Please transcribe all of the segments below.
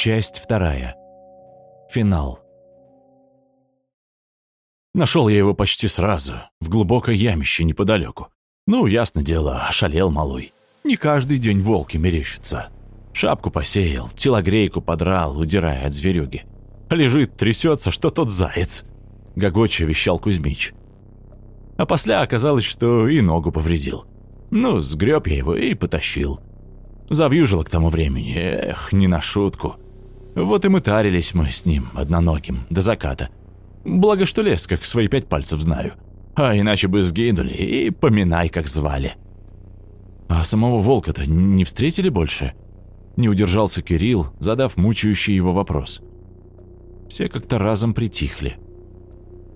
Часть вторая. Финал. Нашел я его почти сразу, в глубокой ямище неподалеку. Ну, ясно дело, ошалел малой. Не каждый день волки мерещатся. Шапку посеял, телогрейку подрал, удирая от зверюги. Лежит, трясется, что тот заяц. Гогоча вещал Кузьмич. А после оказалось, что и ногу повредил. Ну, сгреб я его и потащил. Завьюжило к тому времени, эх, не на шутку. Вот и мы тарились мы с ним, одноногим, до заката. Благо, что лес, как свои пять пальцев знаю. А иначе бы сгинули и поминай, как звали. А самого волка-то не встретили больше? Не удержался Кирилл, задав мучающий его вопрос. Все как-то разом притихли.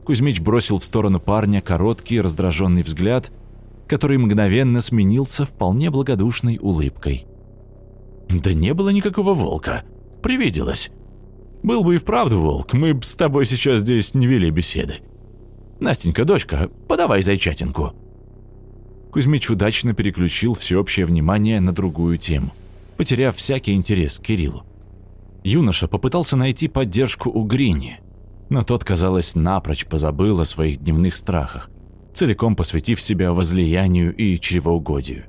Кузьмич бросил в сторону парня короткий раздраженный взгляд, который мгновенно сменился вполне благодушной улыбкой. «Да не было никакого волка. Привиделось. Был бы и вправду волк, мы б с тобой сейчас здесь не вели беседы. Настенька, дочка, подавай зайчатинку». Кузьмич удачно переключил всеобщее внимание на другую тему, потеряв всякий интерес к Кириллу. Юноша попытался найти поддержку у Грини, но тот, казалось, напрочь позабыл о своих дневных страхах, целиком посвятив себя возлиянию и чревоугодию.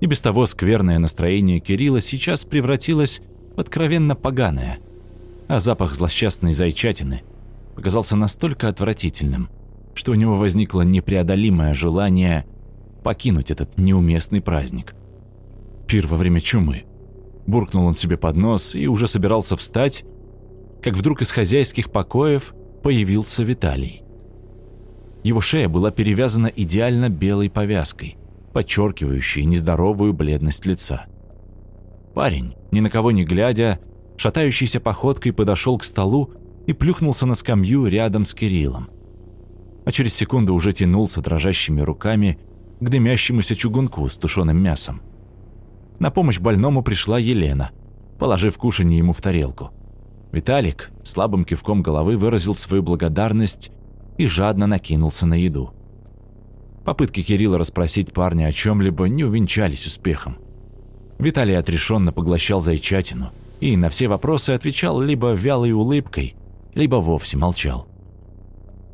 И без того скверное настроение Кирилла сейчас превратилось откровенно поганое, а запах злосчастной зайчатины показался настолько отвратительным, что у него возникло непреодолимое желание покинуть этот неуместный праздник. Пир во время чумы. Буркнул он себе под нос и уже собирался встать, как вдруг из хозяйских покоев появился Виталий. Его шея была перевязана идеально белой повязкой, подчеркивающей нездоровую бледность лица. Парень, ни на кого не глядя, шатающейся походкой подошел к столу и плюхнулся на скамью рядом с Кириллом. А через секунду уже тянулся дрожащими руками к дымящемуся чугунку с тушеным мясом. На помощь больному пришла Елена, положив кушанье ему в тарелку. Виталик слабым кивком головы выразил свою благодарность и жадно накинулся на еду. Попытки Кирилла расспросить парня о чем-либо не увенчались успехом. Виталий отрешенно поглощал зайчатину и на все вопросы отвечал либо вялой улыбкой, либо вовсе молчал.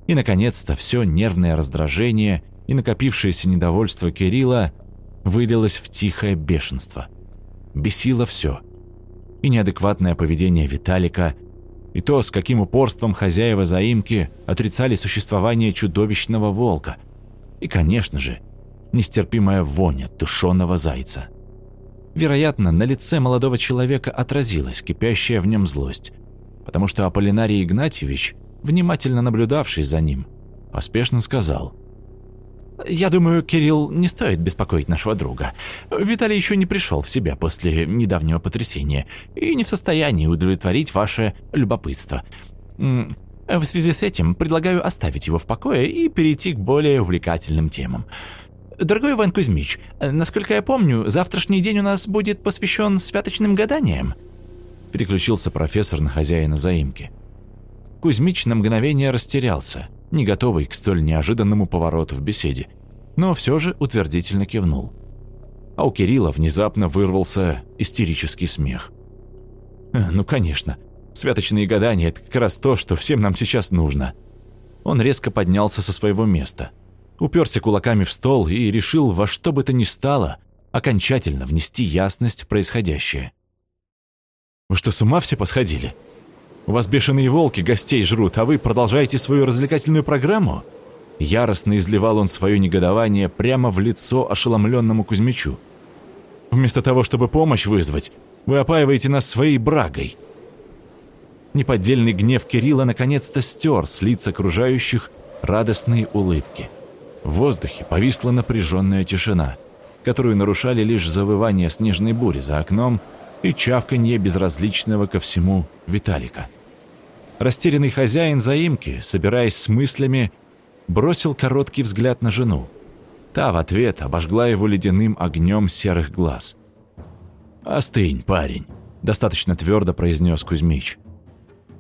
И, наконец-то, все нервное раздражение и накопившееся недовольство Кирилла вылилось в тихое бешенство. Бесило все. И неадекватное поведение Виталика, и то, с каким упорством хозяева заимки отрицали существование чудовищного волка, и, конечно же, нестерпимая воня тушеного зайца. Вероятно, на лице молодого человека отразилась кипящая в нем злость, потому что Аполлинарий Игнатьевич, внимательно наблюдавший за ним, поспешно сказал – «Я думаю, Кирилл, не стоит беспокоить нашего друга. Виталий еще не пришел в себя после недавнего потрясения и не в состоянии удовлетворить ваше любопытство. В связи с этим предлагаю оставить его в покое и перейти к более увлекательным темам. Дорогой Иван Кузьмич, насколько я помню, завтрашний день у нас будет посвящен святочным гаданиям?» Переключился профессор на хозяина заимки. Кузьмич на мгновение растерялся – не готовый к столь неожиданному повороту в беседе, но все же утвердительно кивнул. А у Кирилла внезапно вырвался истерический смех. «Э, «Ну, конечно, святочные гадания – это как раз то, что всем нам сейчас нужно». Он резко поднялся со своего места, уперся кулаками в стол и решил во что бы то ни стало окончательно внести ясность в происходящее. «Вы что, с ума все посходили?» У вас бешеные волки гостей жрут, а вы продолжаете свою развлекательную программу?» Яростно изливал он свое негодование прямо в лицо ошеломленному Кузьмичу. «Вместо того, чтобы помощь вызвать, вы опаиваете нас своей брагой». Неподдельный гнев Кирилла наконец-то стер с лиц окружающих радостные улыбки. В воздухе повисла напряженная тишина, которую нарушали лишь завывание снежной бури за окном и чавканье безразличного ко всему Виталика. Растерянный хозяин заимки, собираясь с мыслями, бросил короткий взгляд на жену. Та в ответ обожгла его ледяным огнем серых глаз. «Остынь, парень», — достаточно твердо произнес Кузьмич.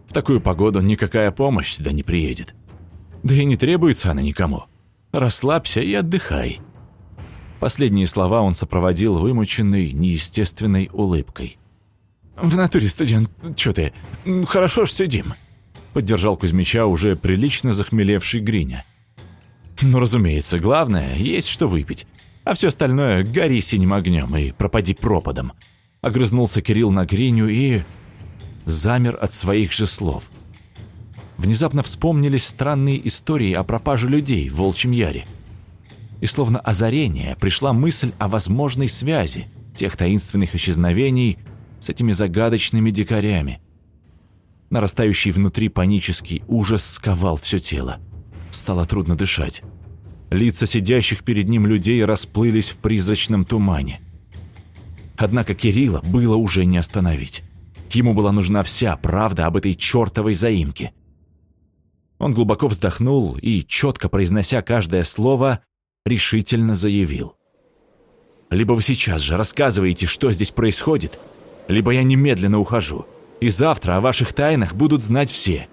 «В такую погоду никакая помощь сюда не приедет. Да и не требуется она никому. Расслабься и отдыхай». Последние слова он сопроводил вымученной, неестественной улыбкой. В натуре, студент, чё ты? Хорошо ж сидим. Поддержал Кузьмича уже прилично захмелевший Гриня. Ну, разумеется, главное, есть что выпить. А все остальное гори синим огнем и пропади пропадом. Огрызнулся Кирилл на Гриню и... замер от своих же слов. Внезапно вспомнились странные истории о пропаже людей в Волчьем Яре. И словно озарение пришла мысль о возможной связи тех таинственных исчезновений с этими загадочными дикарями. Нарастающий внутри панический ужас сковал все тело. Стало трудно дышать. Лица сидящих перед ним людей расплылись в призрачном тумане. Однако Кирилла было уже не остановить. Ему была нужна вся правда об этой чертовой заимке. Он глубоко вздохнул и, четко произнося каждое слово, решительно заявил. «Либо вы сейчас же рассказываете, что здесь происходит, либо я немедленно ухожу, и завтра о ваших тайнах будут знать все.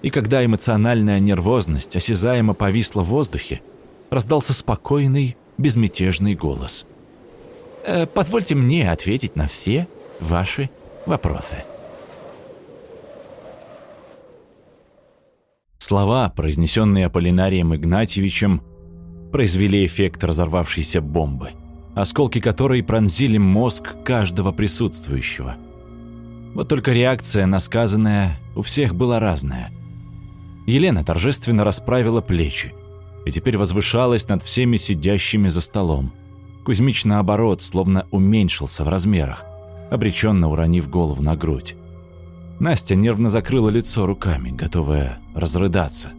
И когда эмоциональная нервозность осязаемо повисла в воздухе, раздался спокойный, безмятежный голос. «Э, «Позвольте мне ответить на все ваши вопросы». Слова, произнесенные Аполлинарием Игнатьевичем, произвели эффект разорвавшейся бомбы, осколки которой пронзили мозг каждого присутствующего. Вот только реакция на сказанное у всех была разная – Елена торжественно расправила плечи и теперь возвышалась над всеми сидящими за столом. Кузьмич, наоборот, словно уменьшился в размерах, обреченно уронив голову на грудь. Настя нервно закрыла лицо руками, готовая разрыдаться.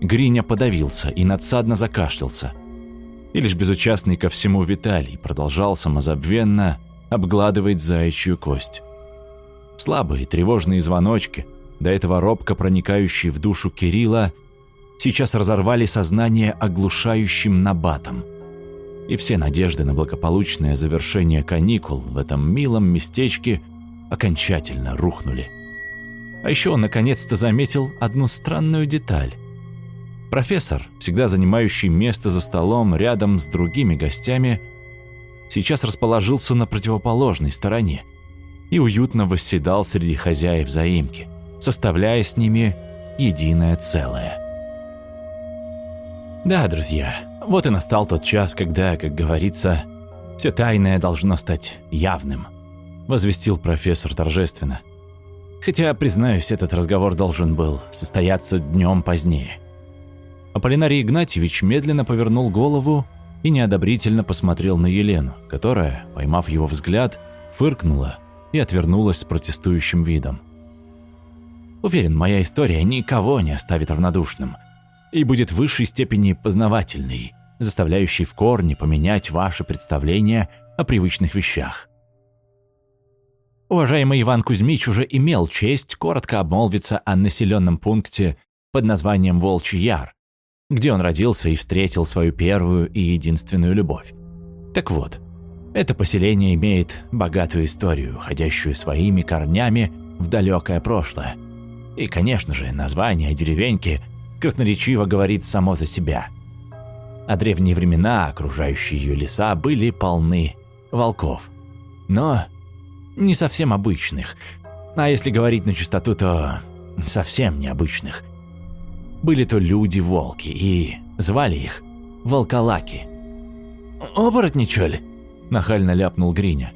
Гриня подавился и надсадно закашлялся. И лишь безучастный ко всему Виталий продолжал самозабвенно обгладывать заячью кость. Слабые тревожные звоночки, до этого робко проникающие в душу Кирилла, сейчас разорвали сознание оглушающим набатом. И все надежды на благополучное завершение каникул в этом милом местечке окончательно рухнули. А еще он наконец-то заметил одну странную деталь. Профессор, всегда занимающий место за столом рядом с другими гостями, сейчас расположился на противоположной стороне и уютно восседал среди хозяев заимки составляя с ними единое целое. Да, друзья, вот и настал тот час, когда, как говорится, все тайное должно стать явным, возвестил профессор торжественно. Хотя, признаюсь, этот разговор должен был состояться днем позднее. Аполлинарий Игнатьевич медленно повернул голову и неодобрительно посмотрел на Елену, которая, поймав его взгляд, фыркнула и отвернулась с протестующим видом. Уверен, моя история никого не оставит равнодушным и будет в высшей степени познавательной, заставляющей в корне поменять ваши представления о привычных вещах. Уважаемый Иван Кузьмич уже имел честь коротко обмолвиться о населенном пункте под названием Волчий Яр, где он родился и встретил свою первую и единственную любовь. Так вот, это поселение имеет богатую историю, ходящую своими корнями в далекое прошлое – и, конечно же, название деревеньки красноречиво говорит само за себя. А древние времена, окружающие ее леса, были полны волков. Но не совсем обычных. А если говорить на чистоту, то совсем необычных. Были то люди-волки, и звали их волколаки. «Оборотни, чё ли?» – нахально ляпнул Гриня.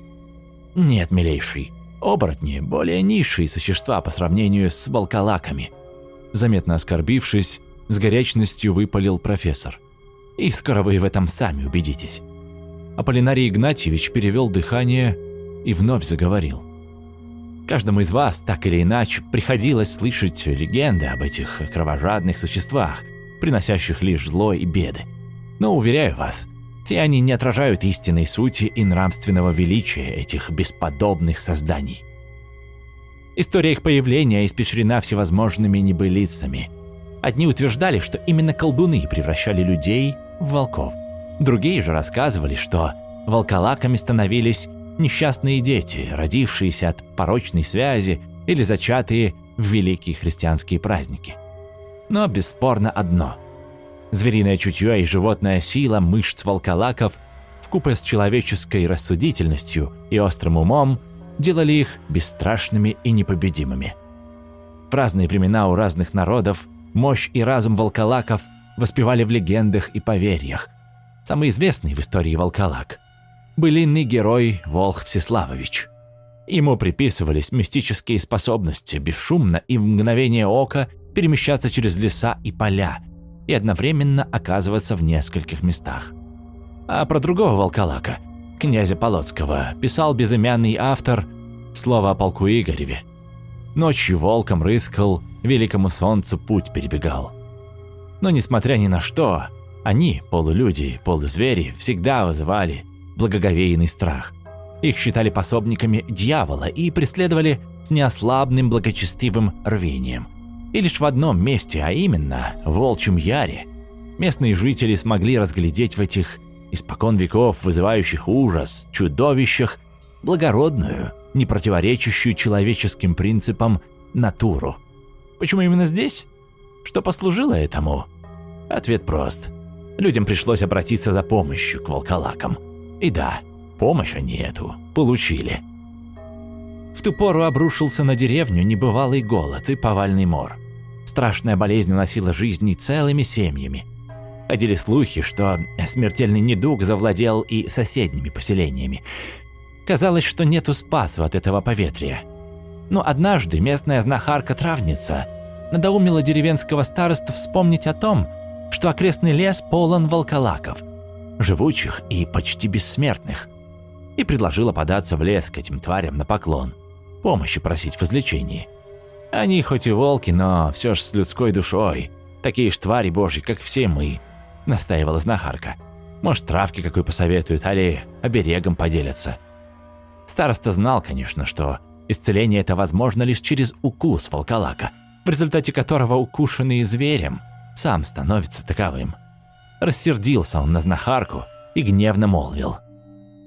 «Нет, милейший, Оборотни – более низшие существа по сравнению с волколаками. Заметно оскорбившись, с горячностью выпалил профессор. И скоро вы в этом сами убедитесь. Аполлинарий Игнатьевич перевел дыхание и вновь заговорил. Каждому из вас, так или иначе, приходилось слышать легенды об этих кровожадных существах, приносящих лишь зло и беды. Но, уверяю вас, все они не отражают истинной сути и нравственного величия этих бесподобных созданий. История их появления испещрена всевозможными небылицами. Одни утверждали, что именно колдуны превращали людей в волков. Другие же рассказывали, что волколаками становились несчастные дети, родившиеся от порочной связи или зачатые в великие христианские праздники. Но бесспорно одно – Звериное чутье и животная сила мышц волколаков вкупе с человеческой рассудительностью и острым умом делали их бесстрашными и непобедимыми. В разные времена у разных народов мощь и разум волколаков воспевали в легендах и поверьях. Самый известный в истории волколак – былинный герой Волх Всеславович. Ему приписывались мистические способности бесшумно и в мгновение ока перемещаться через леса и поля и одновременно оказываться в нескольких местах. А про другого волколака, князя Полоцкого, писал безымянный автор «Слово о полку Игореве». Ночью волком рыскал, великому солнцу путь перебегал. Но несмотря ни на что, они, полулюди, полузвери, всегда вызывали благоговейный страх. Их считали пособниками дьявола и преследовали с неослабным благочестивым рвением. И лишь в одном месте, а именно в Волчьем Яре, местные жители смогли разглядеть в этих испокон веков вызывающих ужас чудовищах благородную, не противоречащую человеческим принципам натуру. Почему именно здесь? Что послужило этому? Ответ прост. Людям пришлось обратиться за помощью к волколакам. И да, помощь они эту получили. В ту пору обрушился на деревню небывалый голод и повальный мор. Страшная болезнь уносила жизни целыми семьями. Ходили слухи, что смертельный недуг завладел и соседними поселениями. Казалось, что нету спасу от этого поветрия. Но однажды местная знахарка-травница надоумила деревенского старосту вспомнить о том, что окрестный лес полон волколаков, живучих и почти бессмертных, и предложила податься в лес к этим тварям на поклон, помощи просить в излечении. Они хоть и волки, но все ж с людской душой, такие ж твари божьи, как все мы, настаивала знахарка. Может, травки какой посоветуют, али оберегом поделятся. Староста знал, конечно, что исцеление это возможно лишь через укус волколака, в результате которого укушенный зверем сам становится таковым. Рассердился он на знахарку и гневно молвил.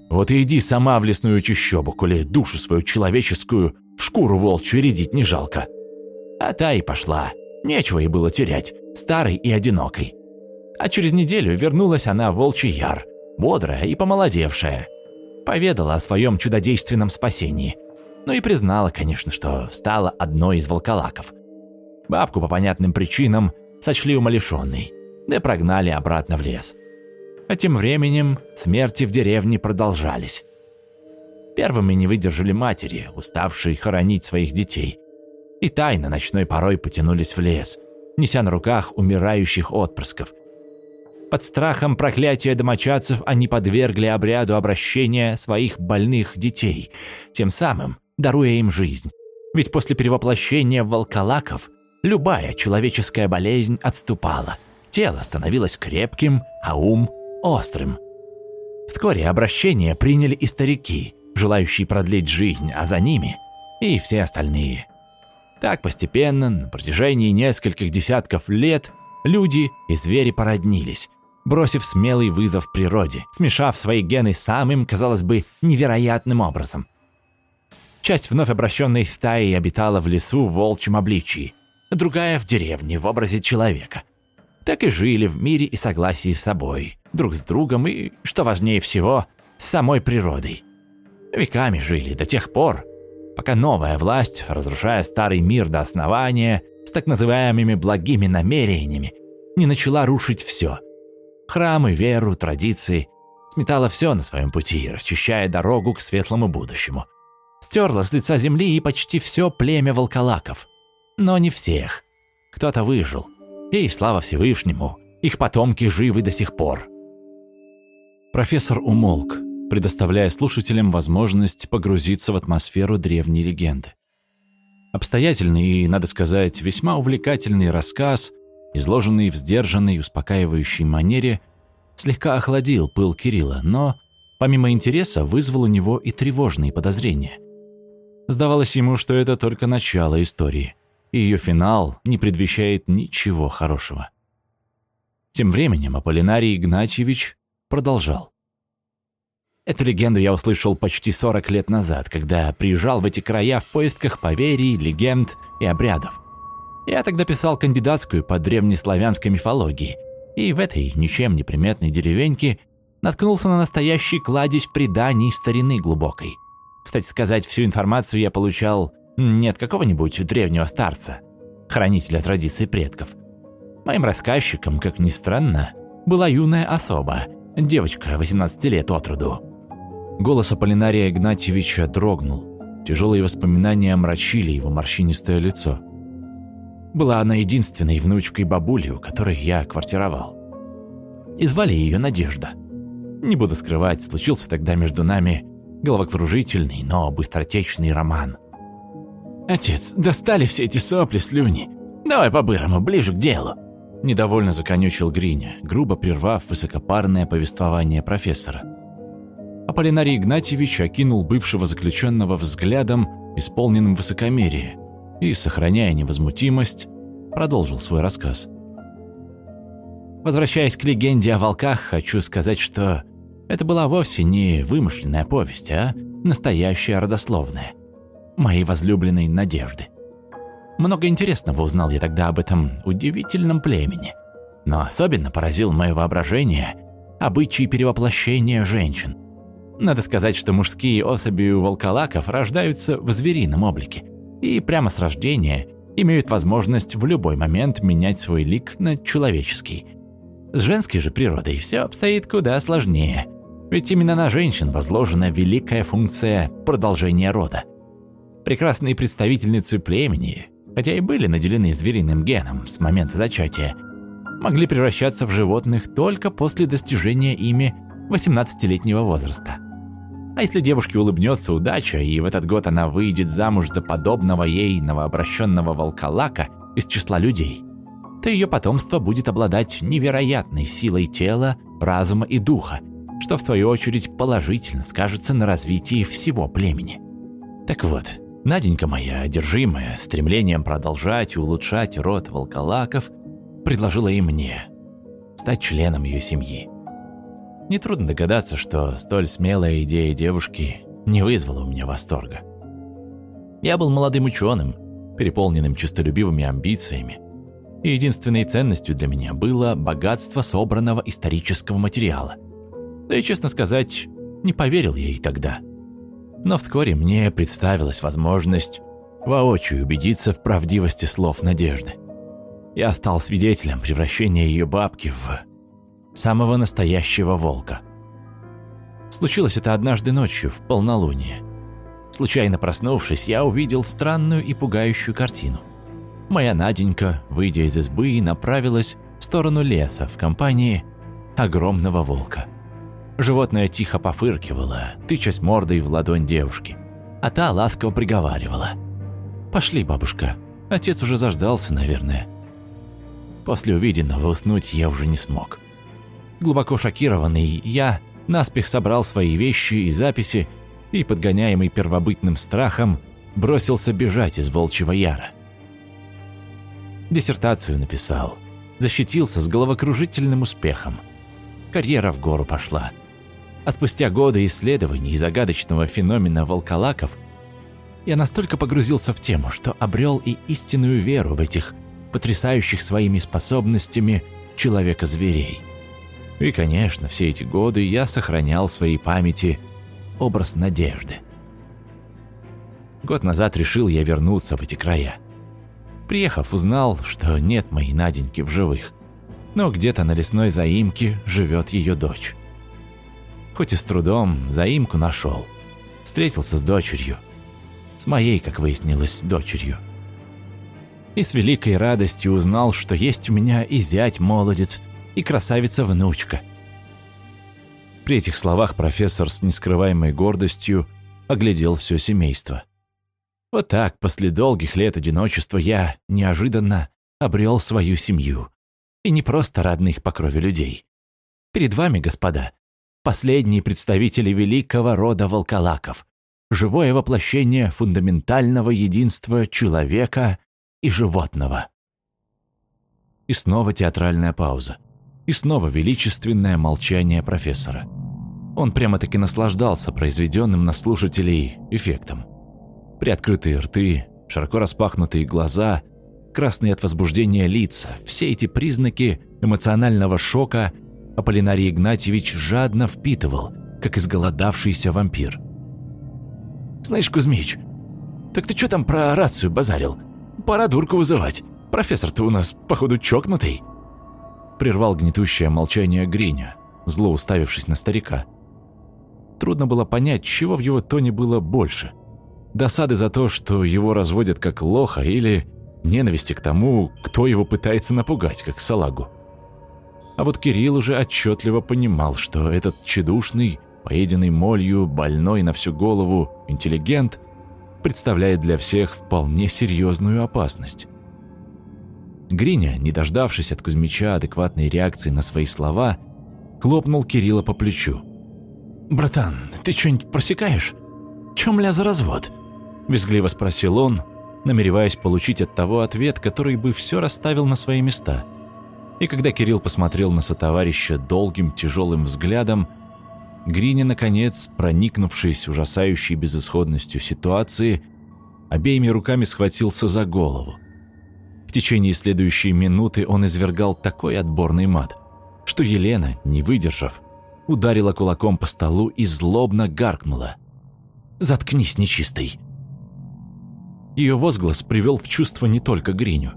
«Вот и иди сама в лесную чащобу, коли душу свою человеческую в шкуру волчью рядить не жалко». А та и пошла. Нечего ей было терять, старой и одинокой. А через неделю вернулась она в Волчий Яр, бодрая и помолодевшая. Поведала о своем чудодейственном спасении. Ну и признала, конечно, что стала одной из волколаков. Бабку по понятным причинам сочли умалишенной, да прогнали обратно в лес. А тем временем смерти в деревне продолжались. Первыми не выдержали матери, уставшие хоронить своих детей. И тайно ночной порой потянулись в лес, неся на руках умирающих отпрысков. Под страхом проклятия домочадцев они подвергли обряду обращения своих больных детей, тем самым даруя им жизнь. Ведь после перевоплощения волколаков – Любая человеческая болезнь отступала. Тело становилось крепким, а ум – острым. Вскоре обращение приняли и старики, желающие продлить жизнь, а за ними – и все остальные. Так постепенно, на протяжении нескольких десятков лет, люди и звери породнились, бросив смелый вызов природе, смешав свои гены самым, казалось бы, невероятным образом. Часть вновь обращенной стаи обитала в лесу в волчьем обличии – другая в деревне в образе человека. Так и жили в мире и согласии с собой, друг с другом и, что важнее всего, с самой природой. Веками жили до тех пор, пока новая власть, разрушая старый мир до основания, с так называемыми благими намерениями, не начала рушить все. Храмы, веру, традиции, сметала все на своем пути, расчищая дорогу к светлому будущему. Стерла с лица земли и почти все племя волколаков – но не всех. Кто-то выжил. И, слава Всевышнему, их потомки живы до сих пор. Профессор умолк, предоставляя слушателям возможность погрузиться в атмосферу древней легенды. Обстоятельный и, надо сказать, весьма увлекательный рассказ, изложенный в сдержанной, успокаивающей манере, слегка охладил пыл Кирилла, но, помимо интереса, вызвал у него и тревожные подозрения. Сдавалось ему, что это только начало истории и ее финал не предвещает ничего хорошего. Тем временем Аполлинарий Игнатьевич продолжал. Эту легенду я услышал почти 40 лет назад, когда приезжал в эти края в поисках поверий, легенд и обрядов. Я тогда писал кандидатскую по древнеславянской мифологии, и в этой ничем не приметной деревеньке наткнулся на настоящий кладезь преданий старины глубокой. Кстати сказать, всю информацию я получал не от какого-нибудь древнего старца, хранителя традиций предков. Моим рассказчиком, как ни странно, была юная особа, девочка 18 лет от роду. Голос Аполлинария Игнатьевича дрогнул. Тяжелые воспоминания омрачили его морщинистое лицо. Была она единственной внучкой бабули, у которой я квартировал. И звали ее Надежда. Не буду скрывать, случился тогда между нами головокружительный, но быстротечный роман. «Отец, достали все эти сопли, слюни. Давай по-бырому, ближе к делу!» Недовольно законючил Гриня, грубо прервав высокопарное повествование профессора. Аполлинарий Игнатьевич окинул бывшего заключенного взглядом, исполненным высокомерия, и, сохраняя невозмутимость, продолжил свой рассказ. Возвращаясь к легенде о волках, хочу сказать, что это была вовсе не вымышленная повесть, а настоящая родословная. Моей возлюбленной Надежды. Много интересного узнал я тогда об этом удивительном племени. Но особенно поразил мое воображение обычай перевоплощения женщин. Надо сказать, что мужские особи у волколаков рождаются в зверином облике и прямо с рождения имеют возможность в любой момент менять свой лик на человеческий. С женской же природой все обстоит куда сложнее – ведь именно на женщин возложена великая функция продолжения рода. Прекрасные представительницы племени, хотя и были наделены звериным геном с момента зачатия, могли превращаться в животных только после достижения ими 18-летнего возраста. А если девушке улыбнется удача, и в этот год она выйдет замуж за подобного ей новообращенного волколака из числа людей, то ее потомство будет обладать невероятной силой тела, разума и духа, что в свою очередь положительно скажется на развитии всего племени. Так вот, Наденька моя, одержимая стремлением продолжать и улучшать род волколаков, предложила и мне стать членом ее семьи. Нетрудно догадаться, что столь смелая идея девушки не вызвала у меня восторга. Я был молодым ученым, переполненным честолюбивыми амбициями, и единственной ценностью для меня было богатство собранного исторического материала – да и, честно сказать, не поверил ей тогда. Но вскоре мне представилась возможность воочию убедиться в правдивости слов Надежды. Я стал свидетелем превращения ее бабки в самого настоящего волка. Случилось это однажды ночью, в полнолуние. Случайно проснувшись, я увидел странную и пугающую картину. Моя Наденька, выйдя из избы, направилась в сторону леса в компании огромного волка. Животное тихо пофыркивало, тычась мордой в ладонь девушки. А та ласково приговаривала. «Пошли, бабушка. Отец уже заждался, наверное». После увиденного уснуть я уже не смог. Глубоко шокированный, я наспех собрал свои вещи и записи и, подгоняемый первобытным страхом, бросился бежать из Волчьего Яра. Диссертацию написал, защитился с головокружительным успехом. Карьера в гору пошла – а спустя годы исследований загадочного феномена волколаков я настолько погрузился в тему, что обрел и истинную веру в этих потрясающих своими способностями человека-зверей. И, конечно, все эти годы я сохранял в своей памяти образ надежды. Год назад решил я вернуться в эти края. Приехав, узнал, что нет моей Наденьки в живых, но где-то на лесной заимке живет ее дочь. Хоть и с трудом, заимку нашел. Встретился с дочерью. С моей, как выяснилось, дочерью. И с великой радостью узнал, что есть у меня и зять-молодец, и красавица-внучка. При этих словах профессор с нескрываемой гордостью оглядел все семейство. Вот так, после долгих лет одиночества, я неожиданно обрел свою семью. И не просто родных по крови людей. Перед вами, господа, последние представители великого рода волколаков, живое воплощение фундаментального единства человека и животного. И снова театральная пауза. И снова величественное молчание профессора. Он прямо-таки наслаждался произведенным на слушателей эффектом. Приоткрытые рты, широко распахнутые глаза, красные от возбуждения лица – все эти признаки эмоционального шока Аполлинарий Игнатьевич жадно впитывал, как изголодавшийся вампир. Знаешь, Кузьмич, так ты что там про рацию базарил? Пора дурку вызывать. Профессор-то у нас, походу, чокнутый». Прервал гнетущее молчание Гриня, зло уставившись на старика. Трудно было понять, чего в его тоне было больше. Досады за то, что его разводят как лоха, или ненависти к тому, кто его пытается напугать, как салагу. А вот Кирилл уже отчетливо понимал, что этот тщедушный, поеденный молью, больной на всю голову интеллигент представляет для всех вполне серьезную опасность. Гриня, не дождавшись от Кузьмича адекватной реакции на свои слова, хлопнул Кирилла по плечу. «Братан, ты что-нибудь просекаешь? Чем ля за развод?» – визгливо спросил он, намереваясь получить от того ответ, который бы все расставил на свои места. И когда Кирилл посмотрел на сотоварища долгим тяжелым взглядом, Гриня, наконец, проникнувшись ужасающей безысходностью ситуации, обеими руками схватился за голову. В течение следующей минуты он извергал такой отборный мат, что Елена, не выдержав, ударила кулаком по столу и злобно гаркнула. «Заткнись, нечистый!» Ее возглас привел в чувство не только Гриню.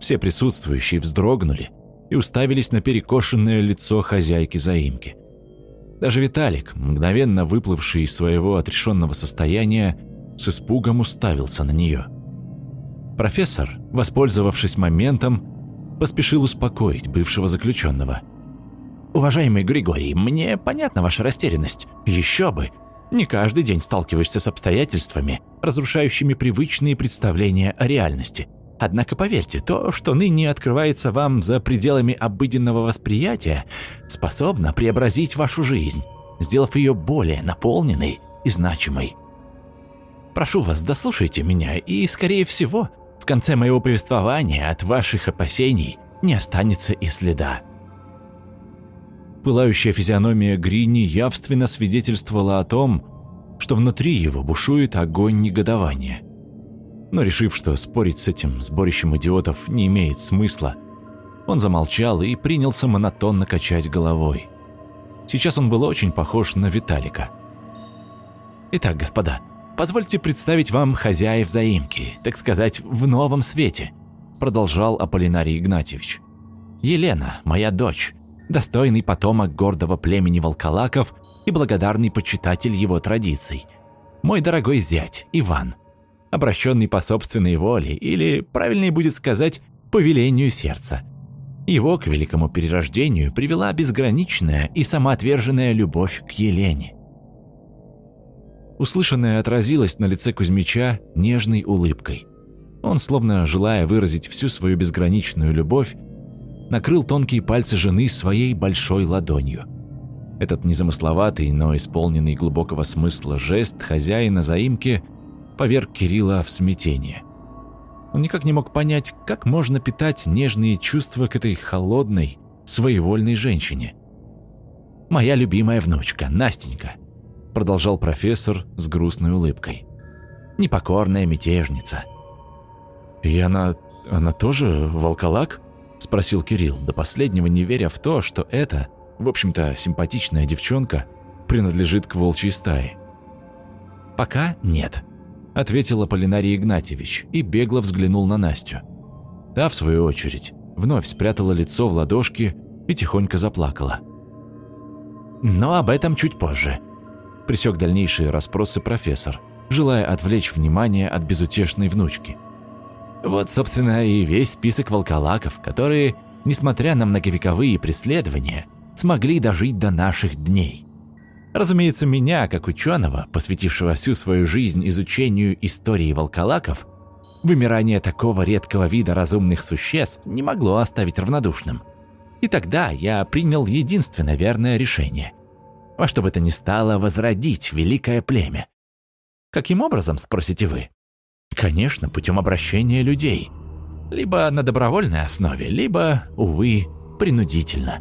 Все присутствующие вздрогнули и уставились на перекошенное лицо хозяйки заимки. Даже Виталик, мгновенно выплывший из своего отрешенного состояния, с испугом уставился на нее. Профессор, воспользовавшись моментом, поспешил успокоить бывшего заключенного. «Уважаемый Григорий, мне понятна ваша растерянность. Еще бы! Не каждый день сталкиваешься с обстоятельствами, разрушающими привычные представления о реальности. Однако поверьте, то, что ныне открывается вам за пределами обыденного восприятия, способно преобразить вашу жизнь, сделав ее более наполненной и значимой. Прошу вас, дослушайте меня, и, скорее всего, в конце моего повествования от ваших опасений не останется и следа. Пылающая физиономия Грини явственно свидетельствовала о том, что внутри его бушует огонь негодования. Но решив, что спорить с этим сборищем идиотов не имеет смысла, он замолчал и принялся монотонно качать головой. Сейчас он был очень похож на Виталика. «Итак, господа, позвольте представить вам хозяев заимки, так сказать, в новом свете», продолжал Аполлинарий Игнатьевич. «Елена, моя дочь, достойный потомок гордого племени волколаков и благодарный почитатель его традиций. Мой дорогой зять, Иван, обращенный по собственной воле, или, правильнее будет сказать, по велению сердца. Его к великому перерождению привела безграничная и самоотверженная любовь к Елене. Услышанное отразилось на лице Кузьмича нежной улыбкой. Он, словно желая выразить всю свою безграничную любовь, накрыл тонкие пальцы жены своей большой ладонью. Этот незамысловатый, но исполненный глубокого смысла жест хозяина заимки поверг Кирилла в смятение. Он никак не мог понять, как можно питать нежные чувства к этой холодной, своевольной женщине. «Моя любимая внучка, Настенька», — продолжал профессор с грустной улыбкой. «Непокорная мятежница». «И она... она тоже волколак?» — спросил Кирилл, до последнего не веря в то, что это, в общем-то, симпатичная девчонка принадлежит к волчьей стае. «Пока нет», — ответил Аполлинарий Игнатьевич и бегло взглянул на Настю. Та, в свою очередь, вновь спрятала лицо в ладошки и тихонько заплакала. «Но об этом чуть позже», — пресек дальнейшие расспросы профессор, желая отвлечь внимание от безутешной внучки — вот, собственно, и весь список волколаков, которые, несмотря на многовековые преследования, смогли дожить до наших дней. Разумеется, меня, как ученого, посвятившего всю свою жизнь изучению истории волколаков, вымирание такого редкого вида разумных существ не могло оставить равнодушным. И тогда я принял единственно верное решение. Во что бы то ни стало возродить великое племя. Каким образом, спросите вы? Конечно, путем обращения людей. Либо на добровольной основе, либо, увы, принудительно.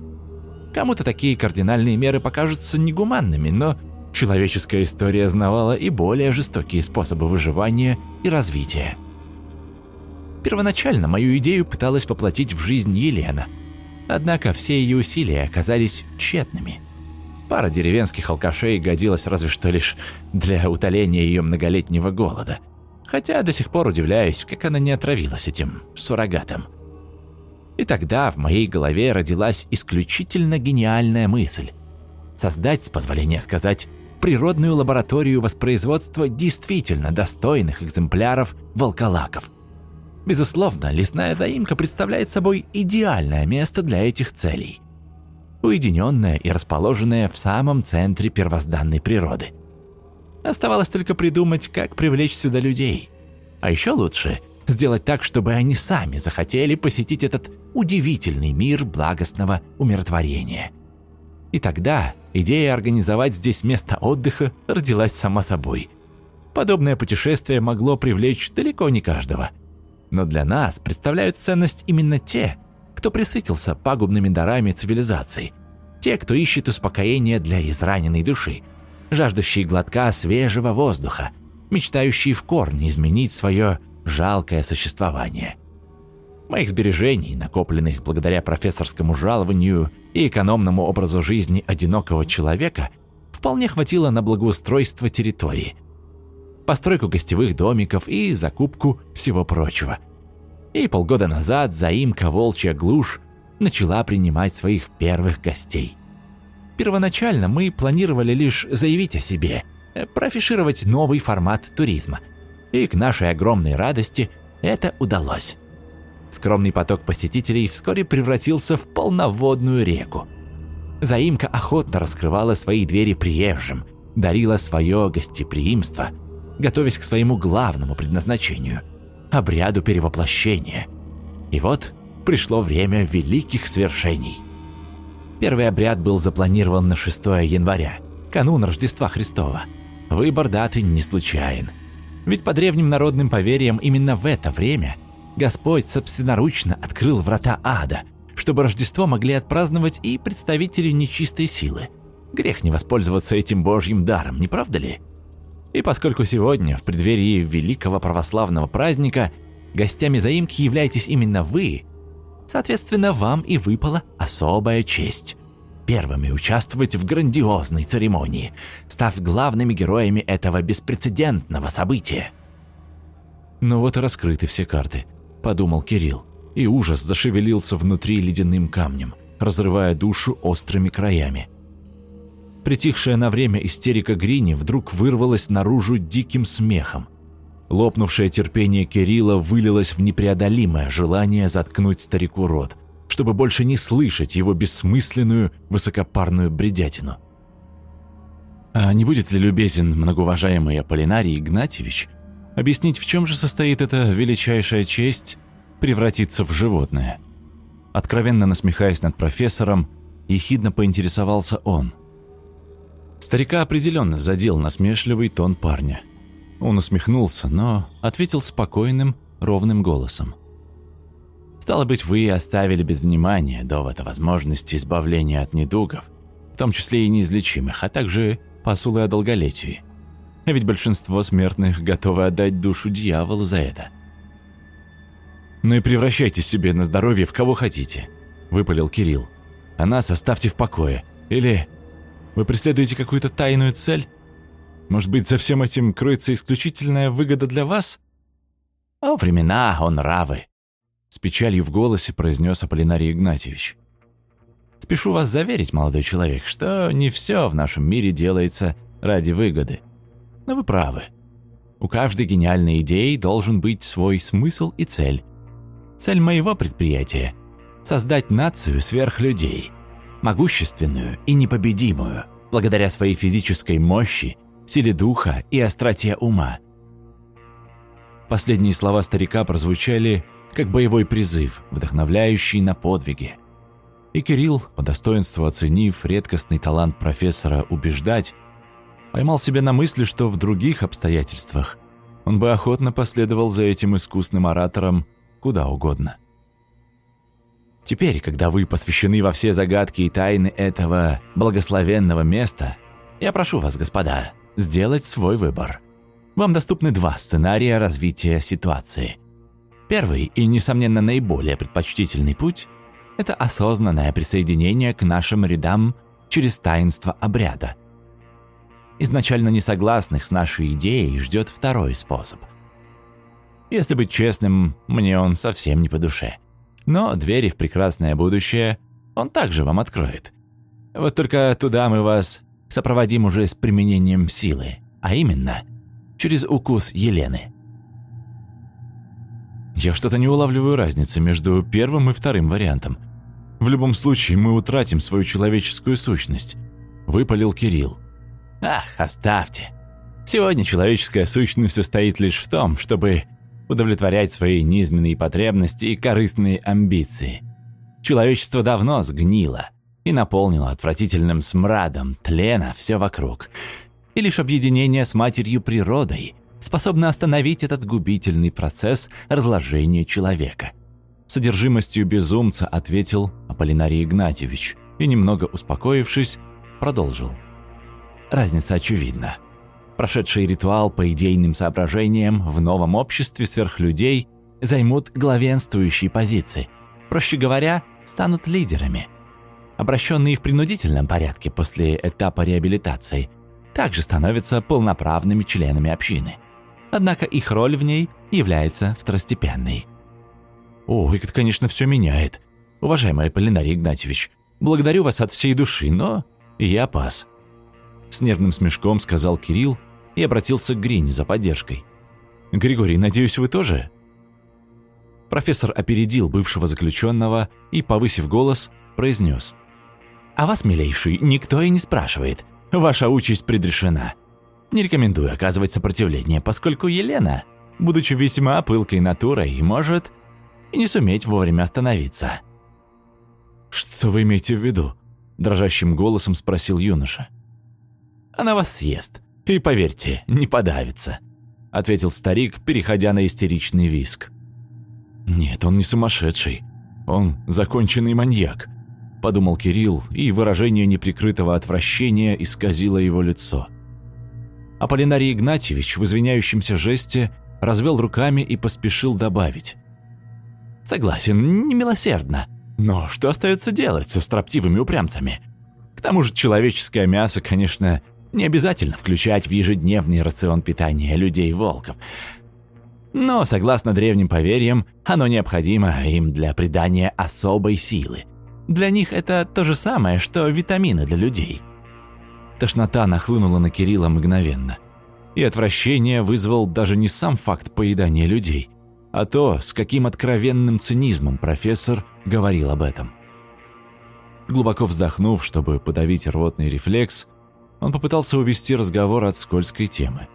Кому-то такие кардинальные меры покажутся негуманными, но человеческая история знавала и более жестокие способы выживания и развития. Первоначально мою идею пыталась воплотить в жизнь Елена, однако все ее усилия оказались тщетными. Пара деревенских алкашей годилась разве что лишь для утоления ее многолетнего голода. Хотя до сих пор удивляюсь, как она не отравилась этим суррогатом. И тогда в моей голове родилась исключительно гениальная мысль. Создать, с позволения сказать, природную лабораторию воспроизводства действительно достойных экземпляров волколаков. Безусловно, лесная заимка представляет собой идеальное место для этих целей. Уединенное и расположенное в самом центре первозданной природы. Оставалось только придумать, как привлечь сюда людей. А еще лучше сделать так, чтобы они сами захотели посетить этот удивительный мир благостного умиротворения. И тогда идея организовать здесь место отдыха родилась сама собой. Подобное путешествие могло привлечь далеко не каждого. Но для нас представляют ценность именно те, кто присытился пагубными дарами цивилизации, те, кто ищет успокоение для израненной души – жаждущие глотка свежего воздуха, мечтающие в корне изменить свое жалкое существование. Моих сбережений, накопленных благодаря профессорскому жалованию и экономному образу жизни одинокого человека, вполне хватило на благоустройство территории, постройку гостевых домиков и закупку всего прочего. И полгода назад заимка «Волчья глушь» начала принимать своих первых гостей. Первоначально мы планировали лишь заявить о себе, э, профишировать новый формат туризма. И к нашей огромной радости это удалось. Скромный поток посетителей вскоре превратился в полноводную реку. Заимка охотно раскрывала свои двери приезжим, дарила свое гостеприимство, готовясь к своему главному предназначению – обряду перевоплощения. И вот пришло время великих свершений – Первый обряд был запланирован на 6 января, канун Рождества Христова. Выбор даты не случайен. Ведь по древним народным поверьям именно в это время Господь собственноручно открыл врата ада, чтобы Рождество могли отпраздновать и представители нечистой силы. Грех не воспользоваться этим божьим даром, не правда ли? И поскольку сегодня, в преддверии великого православного праздника, гостями заимки являетесь именно вы, Соответственно, вам и выпала особая честь – первыми участвовать в грандиозной церемонии, став главными героями этого беспрецедентного события. «Ну вот и раскрыты все карты», – подумал Кирилл, и ужас зашевелился внутри ледяным камнем, разрывая душу острыми краями. Притихшая на время истерика Грини вдруг вырвалась наружу диким смехом – Лопнувшее терпение Кирилла вылилось в непреодолимое желание заткнуть старику рот, чтобы больше не слышать его бессмысленную, высокопарную бредятину. А не будет ли любезен многоуважаемый Аполлинарий Игнатьевич объяснить, в чем же состоит эта величайшая честь превратиться в животное? Откровенно насмехаясь над профессором, ехидно поинтересовался он. Старика определенно задел насмешливый тон парня – он усмехнулся, но ответил спокойным, ровным голосом. «Стало быть, вы оставили без внимания довод о возможности избавления от недугов, в том числе и неизлечимых, а также посулы о долголетии. А ведь большинство смертных готовы отдать душу дьяволу за это». «Ну и превращайте себе на здоровье в кого хотите», – выпалил Кирилл. «А нас оставьте в покое. Или вы преследуете какую-то тайную цель?» Может быть, за всем этим кроется исключительная выгода для вас? О времена, он нравы, с печалью в голосе произнес Аполлинарий Игнатьевич. Спешу вас заверить, молодой человек, что не все в нашем мире делается ради выгоды. Но вы правы. У каждой гениальной идеи должен быть свой смысл и цель. Цель моего предприятия – создать нацию сверхлюдей, могущественную и непобедимую, благодаря своей физической мощи силе духа и остроте ума. Последние слова старика прозвучали как боевой призыв, вдохновляющий на подвиги. И Кирилл, по достоинству оценив редкостный талант профессора убеждать, поймал себя на мысли, что в других обстоятельствах он бы охотно последовал за этим искусным оратором куда угодно. Теперь, когда вы посвящены во все загадки и тайны этого благословенного места, я прошу вас, господа, сделать свой выбор. Вам доступны два сценария развития ситуации. Первый и, несомненно, наиболее предпочтительный путь – это осознанное присоединение к нашим рядам через таинство обряда. Изначально несогласных с нашей идеей ждет второй способ. Если быть честным, мне он совсем не по душе. Но двери в прекрасное будущее он также вам откроет. Вот только туда мы вас сопроводим уже с применением силы, а именно через укус Елены. Я что-то не улавливаю разницы между первым и вторым вариантом. В любом случае мы утратим свою человеческую сущность, выпалил Кирилл. Ах, оставьте. Сегодня человеческая сущность состоит лишь в том, чтобы удовлетворять свои низменные потребности и корыстные амбиции. Человечество давно сгнило и наполнило отвратительным смрадом тлена все вокруг. И лишь объединение с матерью природой способно остановить этот губительный процесс разложения человека. Содержимостью безумца ответил Аполлинарий Игнатьевич и, немного успокоившись, продолжил. Разница очевидна. Прошедший ритуал по идейным соображениям в новом обществе сверхлюдей займут главенствующие позиции. Проще говоря, станут лидерами. Обращенные в принудительном порядке после этапа реабилитации также становятся полноправными членами общины – однако их роль в ней является второстепенной. «О, это, конечно, все меняет. Уважаемый Полинарий Игнатьевич, благодарю вас от всей души, но я пас». С нервным смешком сказал Кирилл и обратился к Грине за поддержкой. «Григорий, надеюсь, вы тоже?» Профессор опередил бывшего заключенного и, повысив голос, произнес. «А вас, милейший, никто и не спрашивает. Ваша участь предрешена. Не рекомендую оказывать сопротивление, поскольку Елена, будучи весьма пылкой натурой, может и не суметь вовремя остановиться. «Что вы имеете в виду?» – дрожащим голосом спросил юноша. «Она вас съест, и, поверьте, не подавится», – ответил старик, переходя на истеричный виск. «Нет, он не сумасшедший. Он законченный маньяк», – подумал Кирилл, и выражение неприкрытого отвращения исказило его лицо – Аполлинарий Игнатьевич в извиняющемся жесте развел руками и поспешил добавить. «Согласен, немилосердно. Но что остается делать со строптивыми упрямцами? К тому же человеческое мясо, конечно, не обязательно включать в ежедневный рацион питания людей-волков. Но, согласно древним поверьям, оно необходимо им для придания особой силы. Для них это то же самое, что витамины для людей. Тошнота нахлынула на Кирилла мгновенно. И отвращение вызвал даже не сам факт поедания людей, а то, с каким откровенным цинизмом профессор говорил об этом. Глубоко вздохнув, чтобы подавить рвотный рефлекс, он попытался увести разговор от скользкой темы.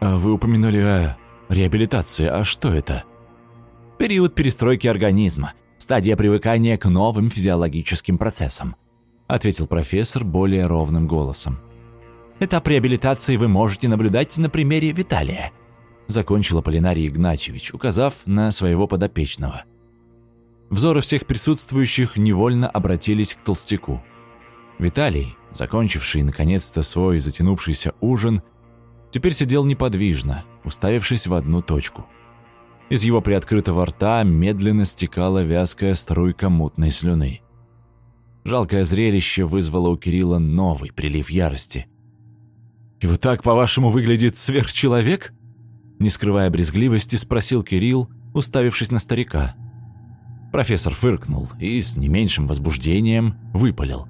«А «Вы упомянули о реабилитации, а что это?» «Период перестройки организма, стадия привыкания к новым физиологическим процессам», – ответил профессор более ровным голосом. «Этап реабилитации вы можете наблюдать на примере Виталия», – закончил Аполлинарий Игнатьевич, указав на своего подопечного. Взоры всех присутствующих невольно обратились к толстяку. Виталий, закончивший наконец-то свой затянувшийся ужин, теперь сидел неподвижно, уставившись в одну точку. Из его приоткрытого рта медленно стекала вязкая струйка мутной слюны. Жалкое зрелище вызвало у Кирилла новый прилив ярости. «И вот так, по-вашему, выглядит сверхчеловек?» Не скрывая брезгливости, спросил Кирилл, уставившись на старика. Профессор фыркнул и с не меньшим возбуждением выпалил.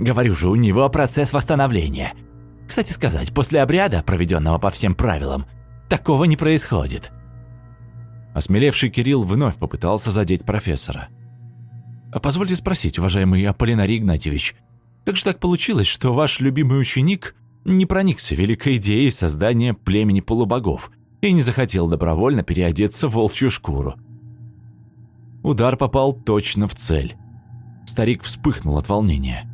«Говорю же, у него процесс восстановления. Кстати сказать, после обряда, проведенного по всем правилам, такого не происходит». Осмелевший Кирилл вновь попытался задеть профессора – а позвольте спросить, уважаемый Аполлинарий Игнатьевич, как же так получилось, что ваш любимый ученик не проникся великой идеей создания племени полубогов и не захотел добровольно переодеться в волчью шкуру? Удар попал точно в цель. Старик вспыхнул от волнения.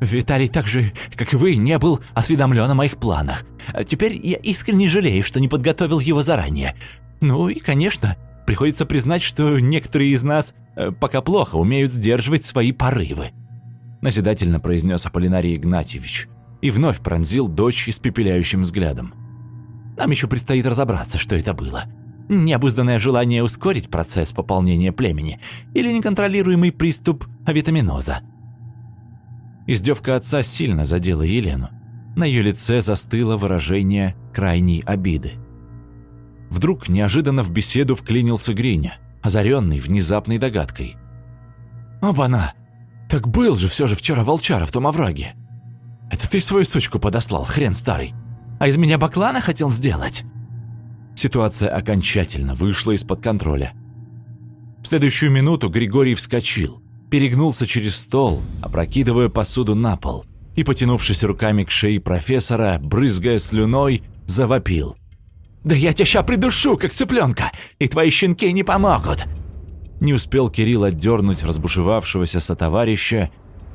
«Виталий так же, как и вы, не был осведомлен о моих планах. А теперь я искренне жалею, что не подготовил его заранее. Ну и, конечно, приходится признать, что некоторые из нас пока плохо умеют сдерживать свои порывы», – назидательно произнес Аполлинарий Игнатьевич и вновь пронзил дочь испепеляющим взглядом. «Нам еще предстоит разобраться, что это было. Необузданное желание ускорить процесс пополнения племени или неконтролируемый приступ авитаминоза». Издевка отца сильно задела Елену. На ее лице застыло выражение крайней обиды. Вдруг неожиданно в беседу вклинился Гриня, озаренный внезапной догадкой. «Оба-на! Так был же все же вчера волчара в том овраге! Это ты свою сучку подослал, хрен старый! А из меня баклана хотел сделать?» Ситуация окончательно вышла из-под контроля. В следующую минуту Григорий вскочил, перегнулся через стол, опрокидывая посуду на пол, и, потянувшись руками к шее профессора, брызгая слюной, завопил. «Да я тебя ща придушу, как цыпленка, и твои щенки не помогут!» Не успел Кирилл отдернуть разбушевавшегося сотоварища,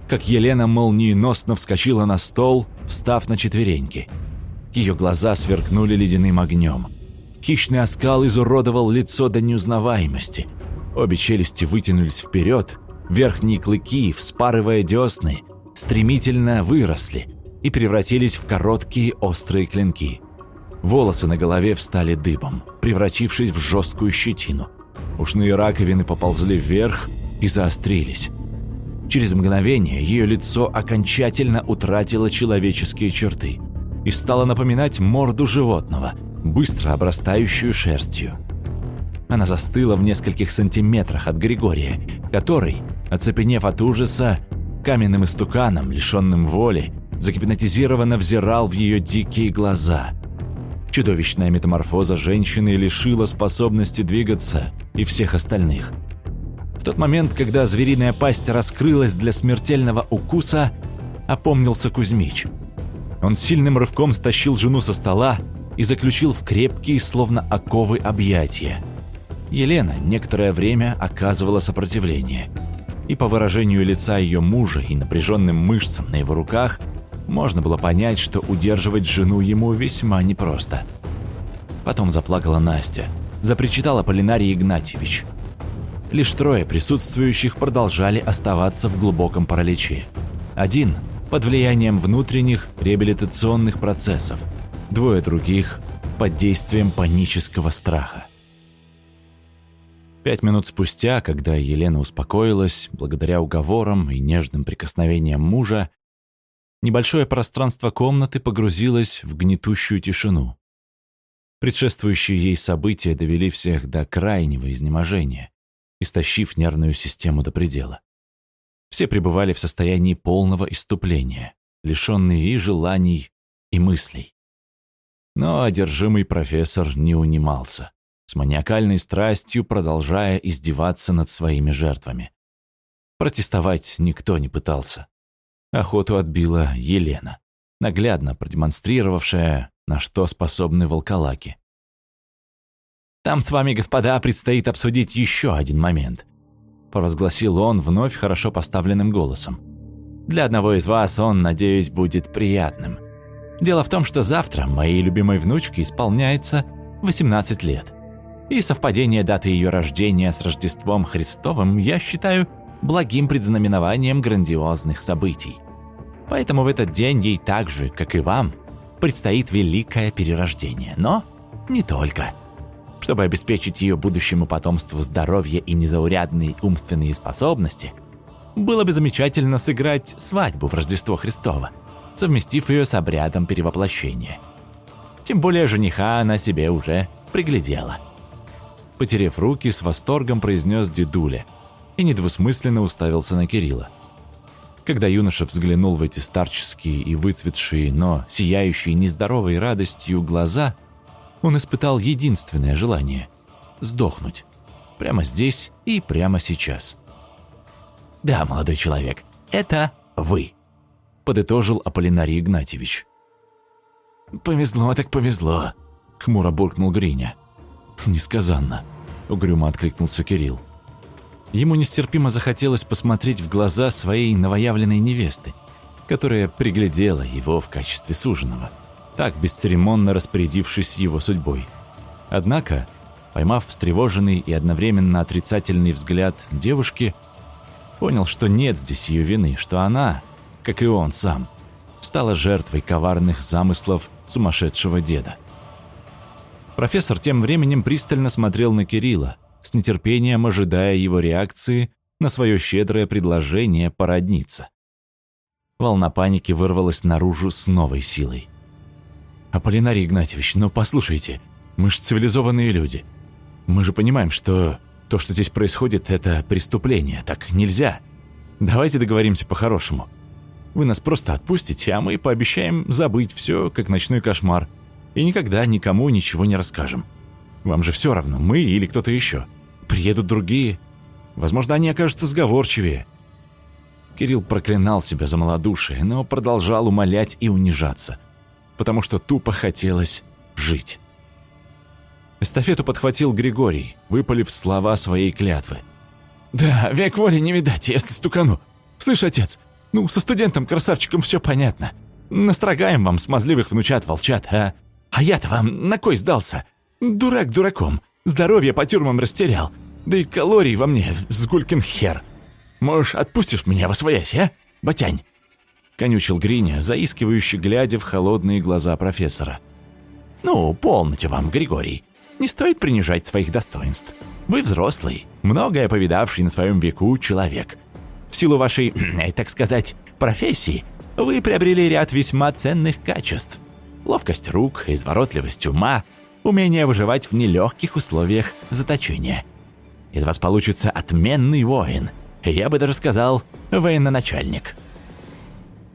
как Елена молниеносно вскочила на стол, встав на четвереньки. Ее глаза сверкнули ледяным огнем. Хищный оскал изуродовал лицо до неузнаваемости. Обе челюсти вытянулись вперед, верхние клыки, вспарывая десны, стремительно выросли и превратились в короткие острые клинки. Волосы на голове встали дыбом, превратившись в жесткую щетину. Ушные раковины поползли вверх и заострились. Через мгновение ее лицо окончательно утратило человеческие черты и стало напоминать морду животного – быстро обрастающую шерстью. Она застыла в нескольких сантиметрах от Григория, который, оцепенев от ужаса, каменным истуканом, лишенным воли, загипнотизированно взирал в ее дикие глаза. Чудовищная метаморфоза женщины лишила способности двигаться и всех остальных. В тот момент, когда звериная пасть раскрылась для смертельного укуса, опомнился Кузьмич. Он сильным рывком стащил жену со стола, и заключил в крепкие, словно оковы, объятия. Елена некоторое время оказывала сопротивление, и по выражению лица ее мужа и напряженным мышцам на его руках можно было понять, что удерживать жену ему весьма непросто. Потом заплакала Настя, запричитала Полинарий Игнатьевич. Лишь трое присутствующих продолжали оставаться в глубоком параличе. Один – под влиянием внутренних реабилитационных процессов – двое других под действием панического страха. Пять минут спустя, когда Елена успокоилась, благодаря уговорам и нежным прикосновениям мужа, небольшое пространство комнаты погрузилось в гнетущую тишину. Предшествующие ей события довели всех до крайнего изнеможения, истощив нервную систему до предела. Все пребывали в состоянии полного иступления, лишенные и желаний, и мыслей. Но одержимый профессор не унимался, с маниакальной страстью продолжая издеваться над своими жертвами. Протестовать никто не пытался. Охоту отбила Елена, наглядно продемонстрировавшая, на что способны волколаки. «Там с вами, господа, предстоит обсудить еще один момент», провозгласил он вновь хорошо поставленным голосом. «Для одного из вас он, надеюсь, будет приятным. Дело в том, что завтра моей любимой внучке исполняется 18 лет. И совпадение даты ее рождения с Рождеством Христовым я считаю благим предзнаменованием грандиозных событий. Поэтому в этот день ей так же, как и вам, предстоит великое перерождение. Но не только. Чтобы обеспечить ее будущему потомству здоровье и незаурядные умственные способности, было бы замечательно сыграть свадьбу в Рождество Христово – совместив ее с обрядом перевоплощения. Тем более жениха она себе уже приглядела. Потерев руки, с восторгом произнес дедуля и недвусмысленно уставился на Кирилла. Когда юноша взглянул в эти старческие и выцветшие, но сияющие нездоровой радостью глаза, он испытал единственное желание – сдохнуть. Прямо здесь и прямо сейчас. «Да, молодой человек, это вы», – подытожил Аполлинарий Игнатьевич. «Повезло так повезло», – хмуро буркнул Гриня. «Несказанно», – угрюмо откликнулся Кирилл. Ему нестерпимо захотелось посмотреть в глаза своей новоявленной невесты, которая приглядела его в качестве суженого, так бесцеремонно распорядившись его судьбой. Однако, поймав встревоженный и одновременно отрицательный взгляд девушки, понял, что нет здесь ее вины, что она, как и он сам, стала жертвой коварных замыслов сумасшедшего деда. Профессор тем временем пристально смотрел на Кирилла, с нетерпением ожидая его реакции на свое щедрое предложение породниться. Волна паники вырвалась наружу с новой силой. «Аполлинарий Игнатьевич, ну послушайте, мы же цивилизованные люди. Мы же понимаем, что то, что здесь происходит, это преступление. Так нельзя. Давайте договоримся по-хорошему. Вы нас просто отпустите, а мы пообещаем забыть все, как ночной кошмар, и никогда никому ничего не расскажем. Вам же все равно, мы или кто-то еще. Приедут другие. Возможно, они окажутся сговорчивее. Кирилл проклинал себя за малодушие, но продолжал умолять и унижаться, потому что тупо хотелось жить. Эстафету подхватил Григорий, выпалив слова своей клятвы. «Да, век воли не видать, если стукану. Слышь, отец, ну, со студентом-красавчиком все понятно. Настрогаем вам смазливых внучат-волчат, а? А я-то вам на кой сдался? Дурак дураком. Здоровье по тюрьмам растерял. Да и калорий во мне сгулькин хер. Можешь, отпустишь меня во своясь, а, батянь?» Конючил Гриня, заискивающе глядя в холодные глаза профессора. «Ну, полноте вам, Григорий. Не стоит принижать своих достоинств. Вы взрослый, многое повидавший на своем веку человек. В силу вашей, так сказать, профессии, вы приобрели ряд весьма ценных качеств. Ловкость рук, изворотливость ума, умение выживать в нелегких условиях заточения. Из вас получится отменный воин – я бы даже сказал, военачальник.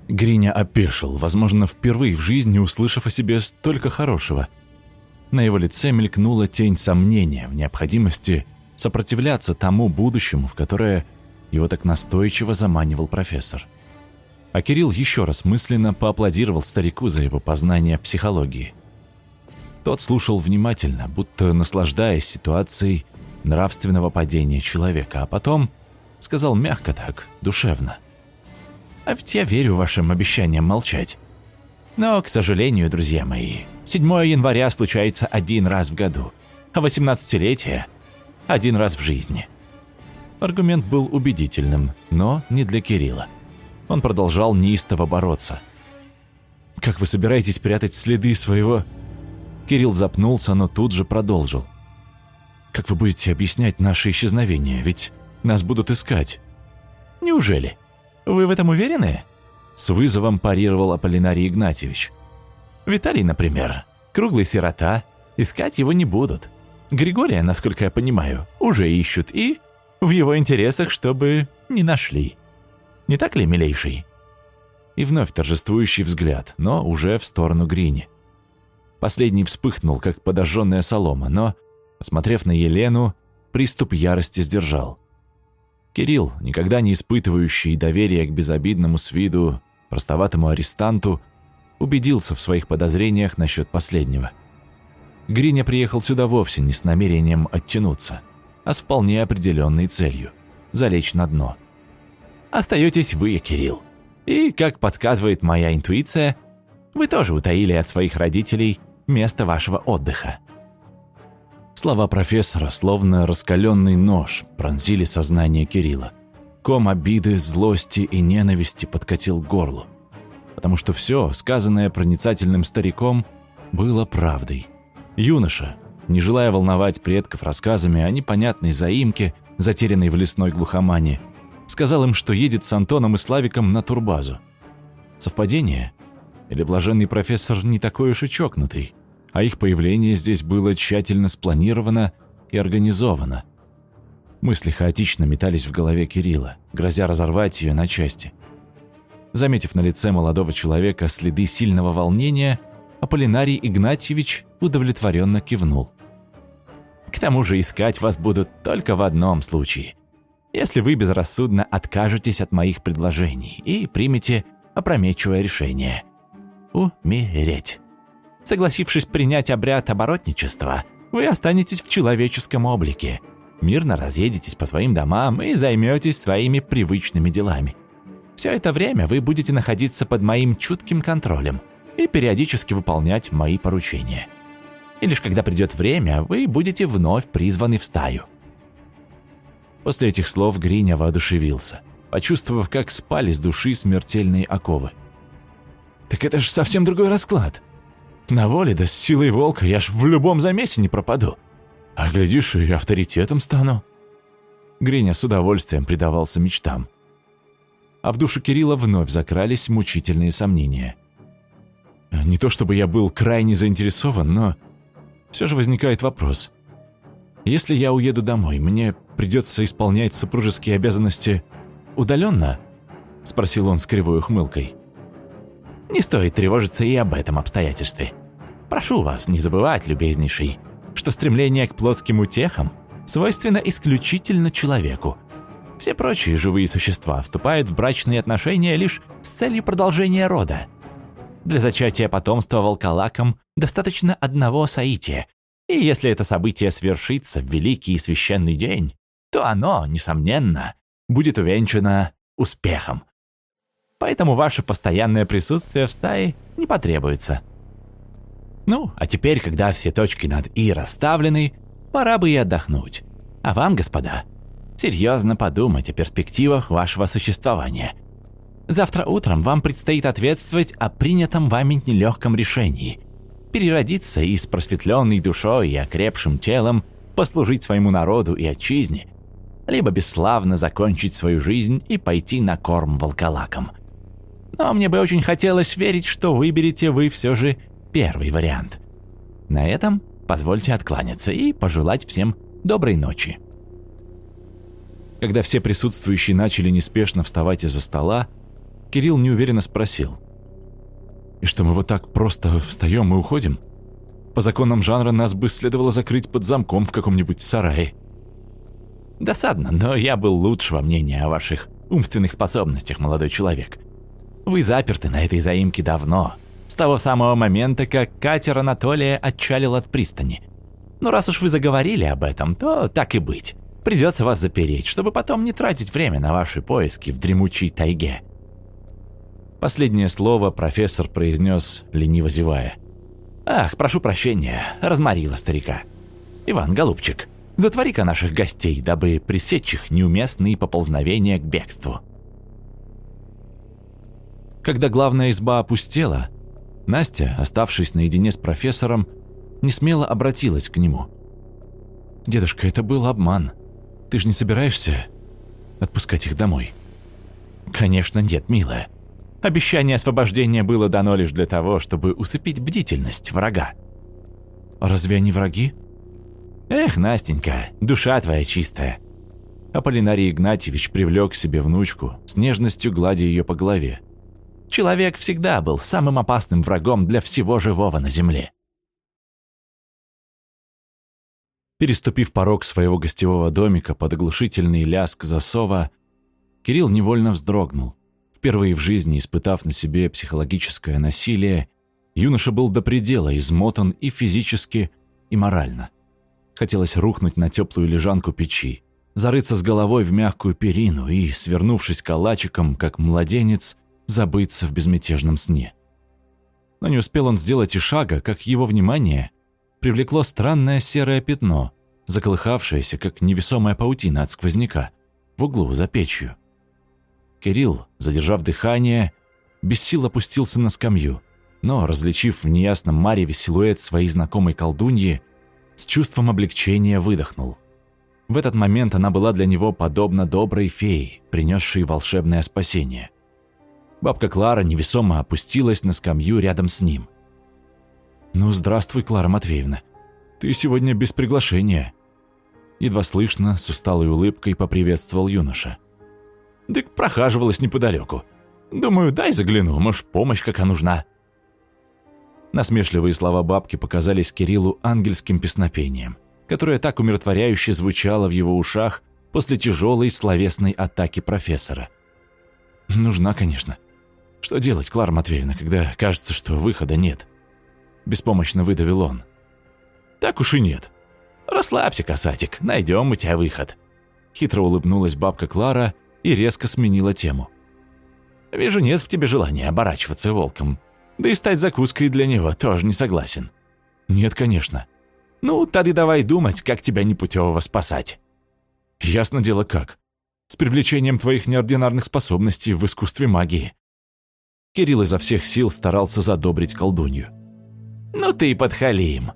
Гриня опешил, возможно, впервые в жизни услышав о себе столько хорошего. На его лице мелькнула тень сомнения в необходимости сопротивляться тому будущему, в которое его так настойчиво заманивал профессор. А Кирилл еще раз мысленно поаплодировал старику за его познание психологии. Тот слушал внимательно, будто наслаждаясь ситуацией нравственного падения человека, а потом Сказал мягко так, душевно. А ведь я верю вашим обещаниям молчать. Но, к сожалению, друзья мои, 7 января случается один раз в году, а 18-летие – один раз в жизни. Аргумент был убедительным, но не для Кирилла. Он продолжал неистово бороться. «Как вы собираетесь прятать следы своего...» Кирилл запнулся, но тут же продолжил. «Как вы будете объяснять наше исчезновение? Ведь нас будут искать». «Неужели? Вы в этом уверены?» С вызовом парировал Аполлинарий Игнатьевич. «Виталий, например, круглый сирота, искать его не будут. Григория, насколько я понимаю, уже ищут и в его интересах, чтобы не нашли. Не так ли, милейший?» И вновь торжествующий взгляд, но уже в сторону Грини. Последний вспыхнул, как подожженная солома, но, посмотрев на Елену, приступ ярости сдержал. Кирилл, никогда не испытывающий доверия к безобидному с виду простоватому арестанту, убедился в своих подозрениях насчет последнего. Гриня приехал сюда вовсе не с намерением оттянуться, а с вполне определенной целью – залечь на дно. Остаетесь вы, Кирилл. И, как подсказывает моя интуиция, вы тоже утаили от своих родителей место вашего отдыха. Слова профессора, словно раскаленный нож, пронзили сознание Кирилла. Ком обиды, злости и ненависти подкатил к горлу. Потому что все, сказанное проницательным стариком, было правдой. Юноша, не желая волновать предков рассказами о непонятной заимке, затерянной в лесной глухомане, сказал им, что едет с Антоном и Славиком на турбазу. Совпадение? Или блаженный профессор не такой уж и чокнутый? А их появление здесь было тщательно спланировано и организовано. Мысли хаотично метались в голове Кирилла, грозя разорвать ее на части. Заметив на лице молодого человека следы сильного волнения, Аполлинарий Игнатьевич удовлетворенно кивнул. «К тому же искать вас будут только в одном случае. Если вы безрассудно откажетесь от моих предложений и примете опрометчивое решение. Умереть». Согласившись принять обряд оборотничества, вы останетесь в человеческом облике. Мирно разъедетесь по своим домам и займетесь своими привычными делами. Все это время вы будете находиться под моим чутким контролем и периодически выполнять мои поручения. И лишь когда придет время, вы будете вновь призваны в стаю. После этих слов Гриня воодушевился, почувствовав, как спали с души смертельные оковы. «Так это же совсем другой расклад!» На воле да с силой волка я ж в любом замесе не пропаду. А глядишь, и авторитетом стану». Гриня с удовольствием предавался мечтам. а в душу Кирилла вновь закрались мучительные сомнения. Не то чтобы я был крайне заинтересован, но все же возникает вопрос. Если я уеду домой, мне придется исполнять супружеские обязанности удаленно? Спросил он с кривой ухмылкой. Не стоит тревожиться и об этом обстоятельстве. Прошу вас не забывать, любезнейший, что стремление к плотским утехам свойственно исключительно человеку. Все прочие живые существа вступают в брачные отношения лишь с целью продолжения рода. Для зачатия потомства волколакам достаточно одного соития, и если это событие свершится в великий и священный день, то оно, несомненно, будет увенчано успехом. Поэтому ваше постоянное присутствие в стае не потребуется. Ну, а теперь, когда все точки над «и» расставлены, пора бы и отдохнуть. А вам, господа, серьезно подумать о перспективах вашего существования. Завтра утром вам предстоит ответствовать о принятом вами нелегком решении. Переродиться и с просветленной душой и окрепшим телом послужить своему народу и отчизне, либо бесславно закончить свою жизнь и пойти на корм волколакам. Но мне бы очень хотелось верить, что выберете вы все же первый вариант. На этом позвольте откланяться и пожелать всем доброй ночи. Когда все присутствующие начали неспешно вставать из-за стола, Кирилл неуверенно спросил. «И что, мы вот так просто встаем и уходим? По законам жанра нас бы следовало закрыть под замком в каком-нибудь сарае». «Досадно, но я был лучшего мнения о ваших умственных способностях, молодой человек. Вы заперты на этой заимке давно, с того самого момента, как катер Анатолия отчалил от пристани. Но раз уж вы заговорили об этом, то так и быть. Придется вас запереть, чтобы потом не тратить время на ваши поиски в дремучей тайге». Последнее слово профессор произнес, лениво зевая. «Ах, прошу прощения, разморила старика. Иван, голубчик, затвори-ка наших гостей, дабы пресечь их неуместные поползновения к бегству». Когда главная изба опустела, Настя, оставшись наедине с профессором, не смело обратилась к нему. «Дедушка, это был обман. Ты же не собираешься отпускать их домой?» «Конечно нет, милая. Обещание освобождения было дано лишь для того, чтобы усыпить бдительность врага. Разве они враги? Эх, Настенька, душа твоя чистая. Аполлинарий Игнатьевич привлек к себе внучку, с нежностью гладя ее по голове. Человек всегда был самым опасным врагом для всего живого на земле. Переступив порог своего гостевого домика под оглушительный ляск засова, Кирилл невольно вздрогнул. Впервые в жизни испытав на себе психологическое насилие, юноша был до предела измотан и физически, и морально. Хотелось рухнуть на теплую лежанку печи, зарыться с головой в мягкую перину и, свернувшись калачиком, как младенец, забыться в безмятежном сне. Но не успел он сделать и шага, как его внимание привлекло странное серое пятно, заколыхавшееся, как невесомая паутина от сквозняка, в углу за печью. Кирилл, задержав дыхание, без сил опустился на скамью, но, различив в неясном мареве силуэт своей знакомой колдуньи, с чувством облегчения выдохнул. В этот момент она была для него подобна доброй фее, принесшей волшебное спасение. Бабка Клара невесомо опустилась на скамью рядом с ним. «Ну, здравствуй, Клара Матвеевна. Ты сегодня без приглашения». Едва слышно, с усталой улыбкой поприветствовал юноша. Дык прохаживалась неподалеку. Думаю, дай загляну, может, помощь какая нужна». Насмешливые слова бабки показались Кириллу ангельским песнопением, которое так умиротворяюще звучало в его ушах после тяжелой словесной атаки профессора. «Нужна, конечно. Что делать, Клара Матвеевна, когда кажется, что выхода нет?» Беспомощно выдавил он. «Так уж и нет. Расслабься, касатик, найдем мы тебя выход». Хитро улыбнулась бабка Клара и резко сменила тему. «Вижу, нет в тебе желания оборачиваться волком. Да и стать закуской для него тоже не согласен». «Нет, конечно». «Ну, тогда давай думать, как тебя непутевого спасать». «Ясно дело как. С привлечением твоих неординарных способностей в искусстве магии». Кирилл изо всех сил старался задобрить колдунью. «Ну ты и подхалим».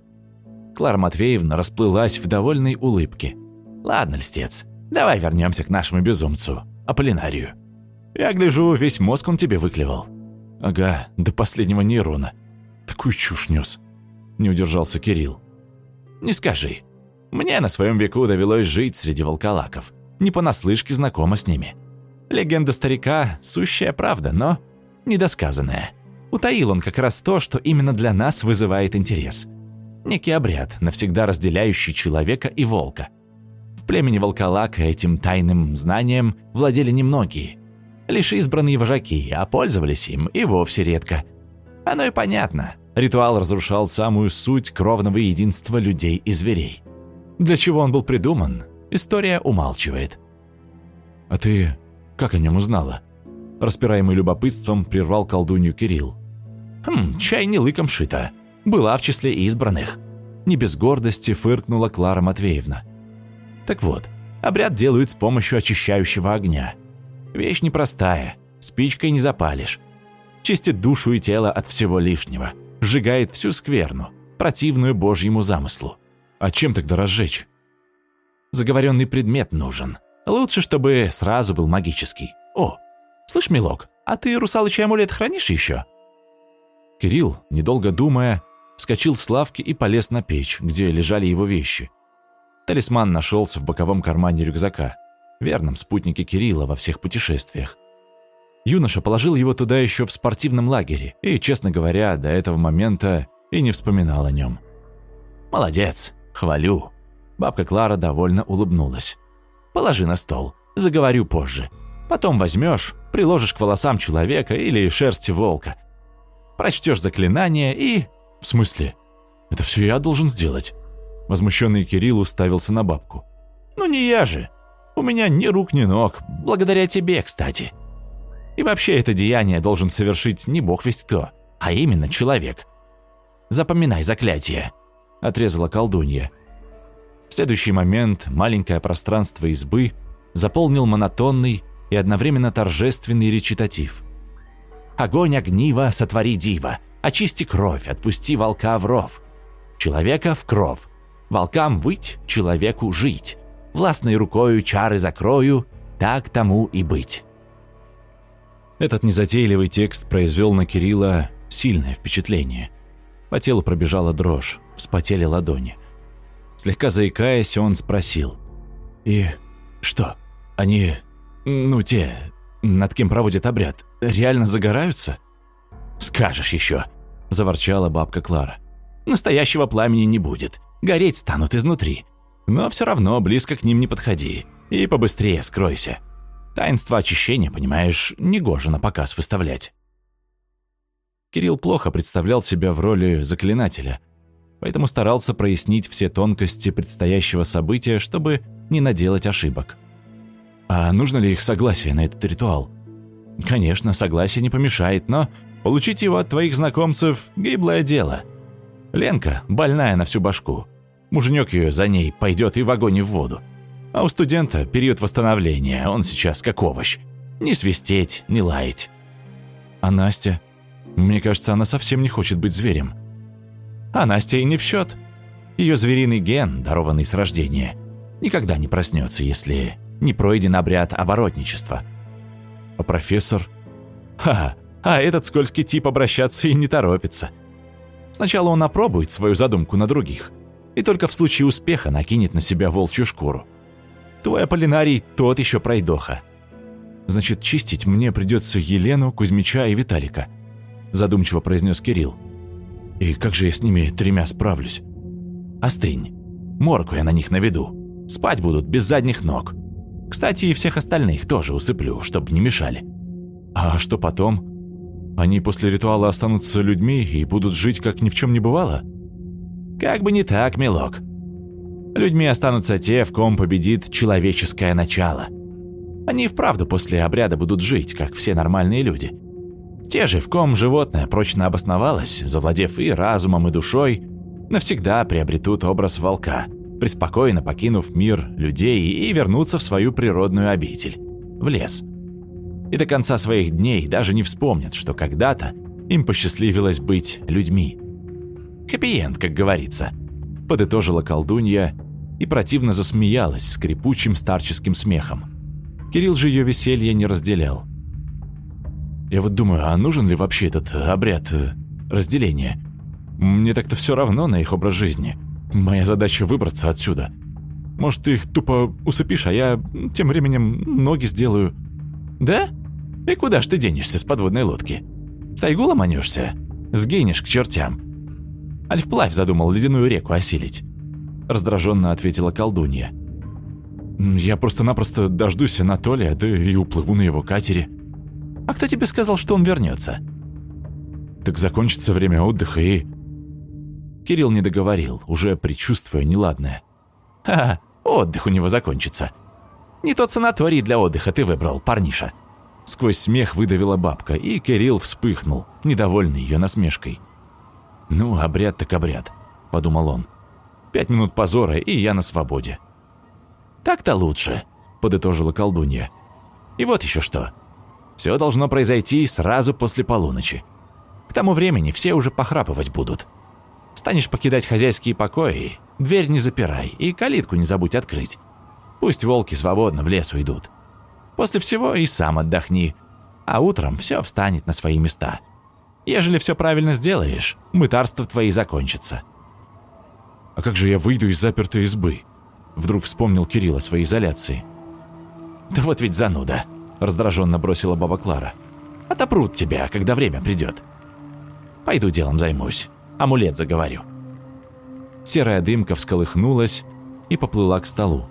Клара Матвеевна расплылась в довольной улыбке. «Ладно, льстец, давай вернемся к нашему безумцу. Аполлинарию. Я гляжу, весь мозг он тебе выклевал». «Ага, до последнего нейрона. Такую чушь нес. Не удержался Кирилл. «Не скажи. Мне на своем веку довелось жить среди волколаков. Не понаслышке знакома с ними. Легенда старика – сущая правда, но недосказанная. Утаил он как раз то, что именно для нас вызывает интерес. Некий обряд, навсегда разделяющий человека и волка. В племени волколака этим тайным знанием владели немногие. Лишь избранные вожаки, а пользовались им и вовсе редко. Оно и понятно. Ритуал разрушал самую суть кровного единства людей и зверей. Для чего он был придуман, история умалчивает. «А ты как о нем узнала?» Распираемый любопытством прервал колдунью Кирилл. «Хм, чай не лыком шито. Была в числе избранных». Не без гордости фыркнула Клара Матвеевна. «Так вот, обряд делают с помощью очищающего огня. Вещь непростая, спичкой не запалишь. Чистит душу и тело от всего лишнего, сжигает всю скверну, противную божьему замыслу. А чем тогда разжечь? Заговоренный предмет нужен. Лучше, чтобы сразу был магический. О, слышь, милок, а ты русалочий амулет хранишь еще? Кирилл, недолго думая, вскочил с лавки и полез на печь, где лежали его вещи. Талисман нашелся в боковом кармане рюкзака, верном спутнике Кирилла во всех путешествиях. Юноша положил его туда еще в спортивном лагере и, честно говоря, до этого момента и не вспоминал о нем. «Молодец, хвалю». Бабка Клара довольно улыбнулась. «Положи на стол, заговорю позже. Потом возьмешь, приложишь к волосам человека или шерсти волка. Прочтешь заклинание и...» «В смысле? Это все я должен сделать?» Возмущенный Кирилл уставился на бабку. «Ну не я же. У меня ни рук, ни ног. Благодаря тебе, кстати. И вообще это деяние должен совершить не бог весть кто, а именно человек. Запоминай заклятие», – отрезала колдунья. В следующий момент маленькое пространство избы заполнил монотонный и одновременно торжественный речитатив. «Огонь огнива, сотвори дива, очисти кровь, отпусти волка в ров. Человека в кров, волкам выть, человеку жить. Властной рукою чары закрою, так тому и быть». Этот незатейливый текст произвел на Кирилла сильное впечатление. По телу пробежала дрожь, вспотели ладони. Слегка заикаясь, он спросил. «И что, они, ну те, над кем проводят обряд, реально загораются?» «Скажешь еще», – заворчала бабка Клара. «Настоящего пламени не будет, гореть станут изнутри. Но все равно близко к ним не подходи и побыстрее скройся». Таинство очищения, понимаешь, негоже на показ выставлять. Кирилл плохо представлял себя в роли заклинателя, поэтому старался прояснить все тонкости предстоящего события, чтобы не наделать ошибок. А нужно ли их согласие на этот ритуал? Конечно, согласие не помешает, но получить его от твоих знакомцев – гиблое дело. Ленка больная на всю башку. Муженек ее за ней пойдет и в огонь и в воду. А у студента период восстановления, он сейчас как овощ. Не свистеть, не лаять. А Настя? Мне кажется, она совсем не хочет быть зверем. А Настя и не в счет. Ее звериный ген, дарованный с рождения, никогда не проснется, если не пройден обряд оборотничества. А профессор? Ха, а этот скользкий тип обращаться и не торопится. Сначала он опробует свою задумку на других, и только в случае успеха накинет на себя волчью шкуру. Твой Аполлинарий тот еще пройдоха. Значит, чистить мне придется Елену, Кузьмича и Виталика, задумчиво произнес Кирилл. И как же я с ними тремя справлюсь? Остринь. Морку я на них наведу. Спать будут без задних ног. Кстати, и всех остальных тоже усыплю, чтобы не мешали. А что потом? Они после ритуала останутся людьми и будут жить, как ни в чем не бывало? Как бы не так, милок. Людьми останутся те, в ком победит человеческое начало. Они вправду после обряда будут жить, как все нормальные люди. Те же, в ком животное прочно обосновалось, завладев и разумом, и душой, навсегда приобретут образ волка, преспокойно покинув мир людей и вернутся в свою природную обитель – в лес. И до конца своих дней даже не вспомнят, что когда-то им посчастливилось быть людьми. Хэппи как говорится – подытожила колдунья и противно засмеялась скрипучим старческим смехом. Кирилл же ее веселье не разделял. Я вот думаю, а нужен ли вообще этот обряд э, разделения? Мне так-то все равно на их образ жизни. Моя задача выбраться отсюда. Может, ты их тупо усыпишь, а я тем временем ноги сделаю. Да? И куда ж ты денешься с подводной лодки? В тайгу ломанешься? Сгинешь к чертям. Аль задумал ледяную реку осилить. Раздраженно ответила колдунья. Я просто-напросто дождусь Анатолия, да и уплыву на его катере. А кто тебе сказал, что он вернется? Так закончится время отдыха и... Кирилл не договорил, уже предчувствуя неладное. «Ха, отдых у него закончится. Не тот санаторий для отдыха ты выбрал, парниша». Сквозь смех выдавила бабка, и Кирилл вспыхнул, недовольный ее насмешкой. «Ну, обряд так обряд», — подумал он. «Пять минут позора, и я на свободе». «Так-то лучше», — подытожила колдунья. «И вот еще что. Все должно произойти сразу после полуночи. К тому времени все уже похрапывать будут. Станешь покидать хозяйские покои, дверь не запирай и калитку не забудь открыть. Пусть волки свободно в лес уйдут. После всего и сам отдохни, а утром все встанет на свои места. Ежели все правильно сделаешь, мытарства твои закончатся. «А как же я выйду из запертой избы?» Вдруг вспомнил Кирилл о своей изоляции. «Да вот ведь зануда», – раздраженно бросила баба Клара. «Отопрут тебя, когда время придет. Пойду делом займусь, амулет заговорю». Серая дымка всколыхнулась и поплыла к столу.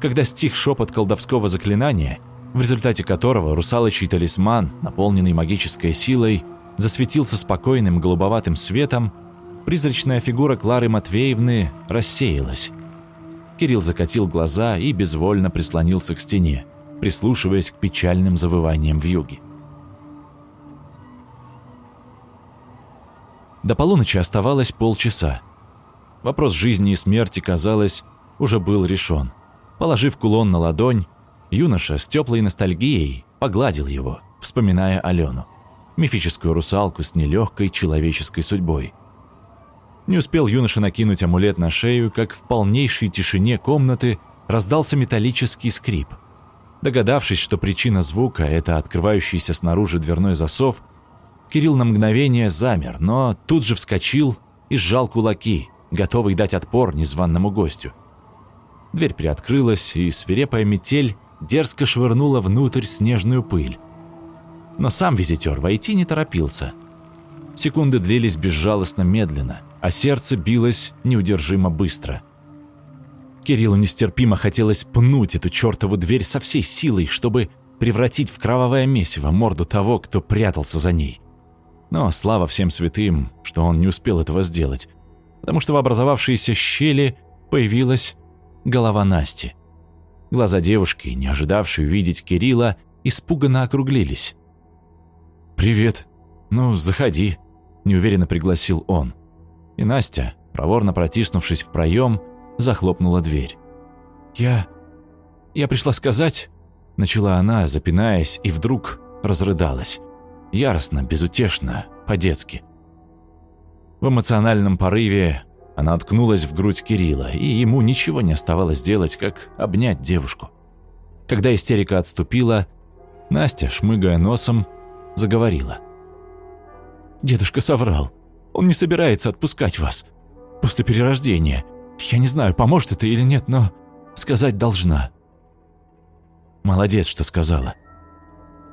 Когда стих шепот колдовского заклинания, в результате которого русалочий талисман, наполненный магической силой, засветился спокойным голубоватым светом, призрачная фигура Клары Матвеевны рассеялась. Кирилл закатил глаза и безвольно прислонился к стене, прислушиваясь к печальным завываниям в юге. До полуночи оставалось полчаса. Вопрос жизни и смерти, казалось, уже был решен. Положив кулон на ладонь, юноша с теплой ностальгией погладил его, вспоминая Алену, мифическую русалку с нелегкой человеческой судьбой – не успел юноша накинуть амулет на шею, как в полнейшей тишине комнаты раздался металлический скрип. Догадавшись, что причина звука – это открывающийся снаружи дверной засов, Кирилл на мгновение замер, но тут же вскочил и сжал кулаки, готовый дать отпор незваному гостю. Дверь приоткрылась, и свирепая метель дерзко швырнула внутрь снежную пыль. Но сам визитер войти не торопился. Секунды длились безжалостно медленно – а сердце билось неудержимо быстро. Кириллу нестерпимо хотелось пнуть эту чертову дверь со всей силой, чтобы превратить в кровавое месиво морду того, кто прятался за ней. Но слава всем святым, что он не успел этого сделать, потому что в образовавшейся щели появилась голова Насти. Глаза девушки, не ожидавшей увидеть Кирилла, испуганно округлились. «Привет. Ну, заходи», – неуверенно пригласил он и Настя, проворно протиснувшись в проем, захлопнула дверь. «Я... я пришла сказать...» Начала она, запинаясь, и вдруг разрыдалась. Яростно, безутешно, по-детски. В эмоциональном порыве она откнулась в грудь Кирилла, и ему ничего не оставалось делать, как обнять девушку. Когда истерика отступила, Настя, шмыгая носом, заговорила. «Дедушка соврал. Он не собирается отпускать вас. После перерождения. Я не знаю, поможет это или нет, но сказать должна». «Молодец, что сказала».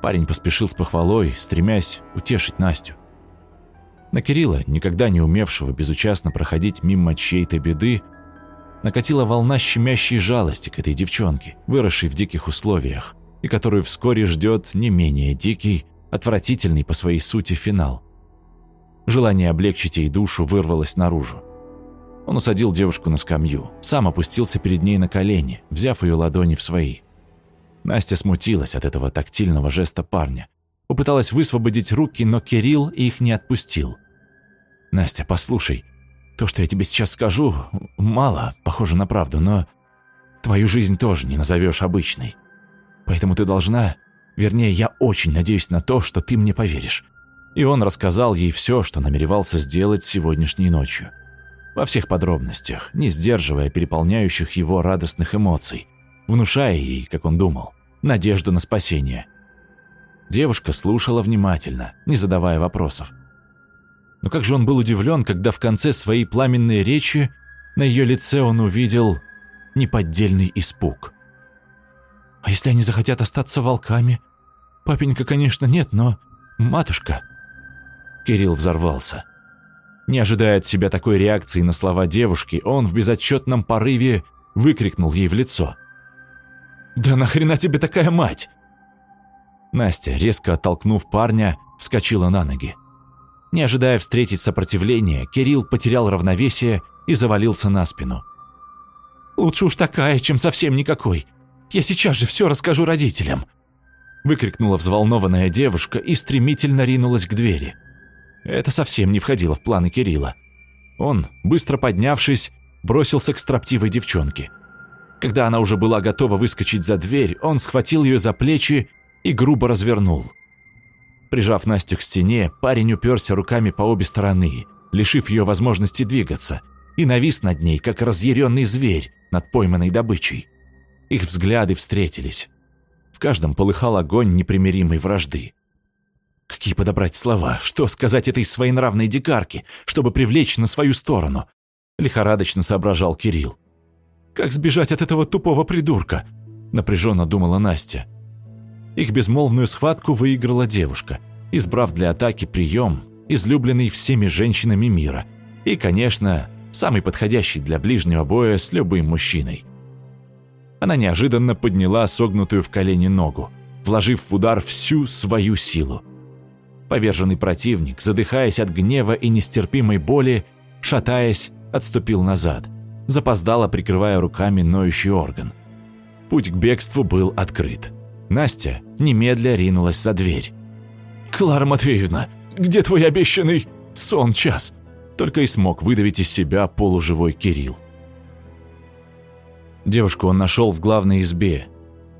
Парень поспешил с похвалой, стремясь утешить Настю. На Кирилла, никогда не умевшего безучастно проходить мимо чьей-то беды, накатила волна щемящей жалости к этой девчонке, выросшей в диких условиях, и которую вскоре ждет не менее дикий, отвратительный по своей сути финал. Желание облегчить ей душу вырвалось наружу. Он усадил девушку на скамью, сам опустился перед ней на колени, взяв ее ладони в свои. Настя смутилась от этого тактильного жеста парня. Попыталась высвободить руки, но Кирилл их не отпустил. «Настя, послушай, то, что я тебе сейчас скажу, мало похоже на правду, но твою жизнь тоже не назовешь обычной. Поэтому ты должна, вернее, я очень надеюсь на то, что ты мне поверишь. И он рассказал ей все, что намеревался сделать сегодняшней ночью. Во всех подробностях, не сдерживая переполняющих его радостных эмоций, внушая ей, как он думал, надежду на спасение. Девушка слушала внимательно, не задавая вопросов. Но как же он был удивлен, когда в конце своей пламенной речи на ее лице он увидел неподдельный испуг. «А если они захотят остаться волками? Папенька, конечно, нет, но... Матушка...» Кирилл взорвался. Не ожидая от себя такой реакции на слова девушки, он в безотчетном порыве выкрикнул ей в лицо. «Да нахрена тебе такая мать?» Настя, резко оттолкнув парня, вскочила на ноги. Не ожидая встретить сопротивление, Кирилл потерял равновесие и завалился на спину. «Лучше уж такая, чем совсем никакой. Я сейчас же все расскажу родителям!» Выкрикнула взволнованная девушка и стремительно ринулась к двери. Это совсем не входило в планы Кирилла. Он, быстро поднявшись, бросился к строптивой девчонке. Когда она уже была готова выскочить за дверь, он схватил ее за плечи и грубо развернул. Прижав Настю к стене, парень уперся руками по обе стороны, лишив ее возможности двигаться, и навис над ней, как разъяренный зверь над пойманной добычей. Их взгляды встретились. В каждом полыхал огонь непримиримой вражды. Какие подобрать слова, что сказать этой своенравной дикарке, чтобы привлечь на свою сторону? Лихорадочно соображал Кирилл. «Как сбежать от этого тупого придурка?» Напряженно думала Настя. Их безмолвную схватку выиграла девушка, избрав для атаки прием, излюбленный всеми женщинами мира. И, конечно, самый подходящий для ближнего боя с любым мужчиной. Она неожиданно подняла согнутую в колени ногу, вложив в удар всю свою силу. Поверженный противник, задыхаясь от гнева и нестерпимой боли, шатаясь, отступил назад, запоздало прикрывая руками ноющий орган. Путь к бегству был открыт. Настя немедля ринулась за дверь. «Клара Матвеевна, где твой обещанный сон-час?» Только и смог выдавить из себя полуживой Кирилл. Девушку он нашел в главной избе.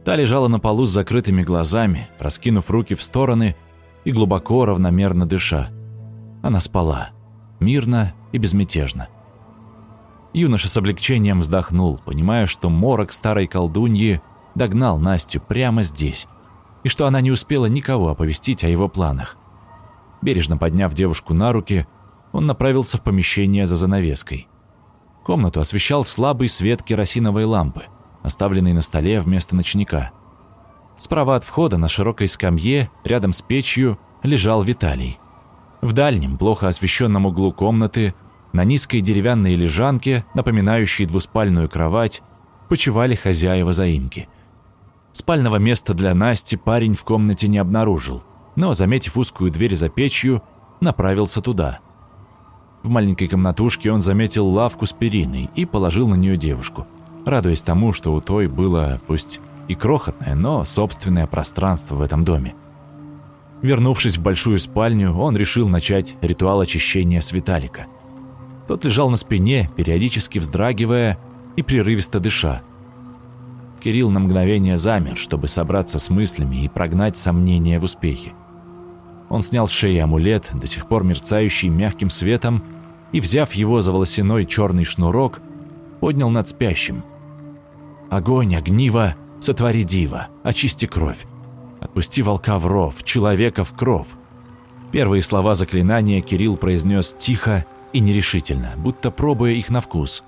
Та лежала на полу с закрытыми глазами, раскинув руки в стороны и глубоко равномерно дыша. Она спала, мирно и безмятежно. Юноша с облегчением вздохнул, понимая, что морок старой колдуньи догнал Настю прямо здесь, и что она не успела никого оповестить о его планах. Бережно подняв девушку на руки, он направился в помещение за занавеской. Комнату освещал слабый свет керосиновой лампы, оставленный на столе вместо ночника. Справа от входа на широкой скамье, рядом с печью, лежал Виталий. В дальнем, плохо освещенном углу комнаты, на низкой деревянной лежанке, напоминающей двуспальную кровать, почивали хозяева заимки. Спального места для Насти парень в комнате не обнаружил, но, заметив узкую дверь за печью, направился туда. В маленькой комнатушке он заметил лавку с периной и положил на нее девушку, радуясь тому, что у той было, пусть и крохотное, но собственное пространство в этом доме. Вернувшись в большую спальню, он решил начать ритуал очищения с Виталика. Тот лежал на спине, периодически вздрагивая и прерывисто дыша. Кирилл на мгновение замер, чтобы собраться с мыслями и прогнать сомнения в успехе. Он снял с шеи амулет, до сих пор мерцающий мягким светом, и, взяв его за волосяной черный шнурок, поднял над спящим. «Огонь, огниво, сотвори диво, очисти кровь. Отпусти волка в ров, человека в кров». Первые слова заклинания Кирилл произнес тихо и нерешительно, будто пробуя их на вкус.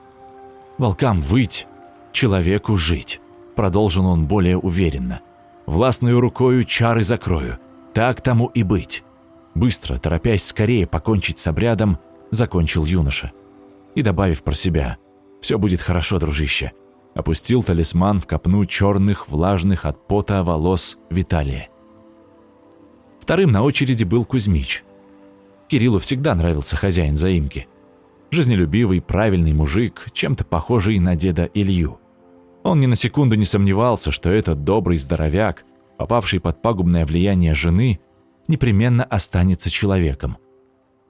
«Волкам выть, человеку жить», — продолжил он более уверенно. «Властную рукою чары закрою, так тому и быть». Быстро, торопясь скорее покончить с обрядом, закончил юноша. И добавив про себя, «Все будет хорошо, дружище», опустил талисман в копну черных, влажных от пота волос Виталия. Вторым на очереди был Кузьмич. Кириллу всегда нравился хозяин заимки. Жизнелюбивый, правильный мужик, чем-то похожий на деда Илью. Он ни на секунду не сомневался, что этот добрый здоровяк, попавший под пагубное влияние жены, непременно останется человеком.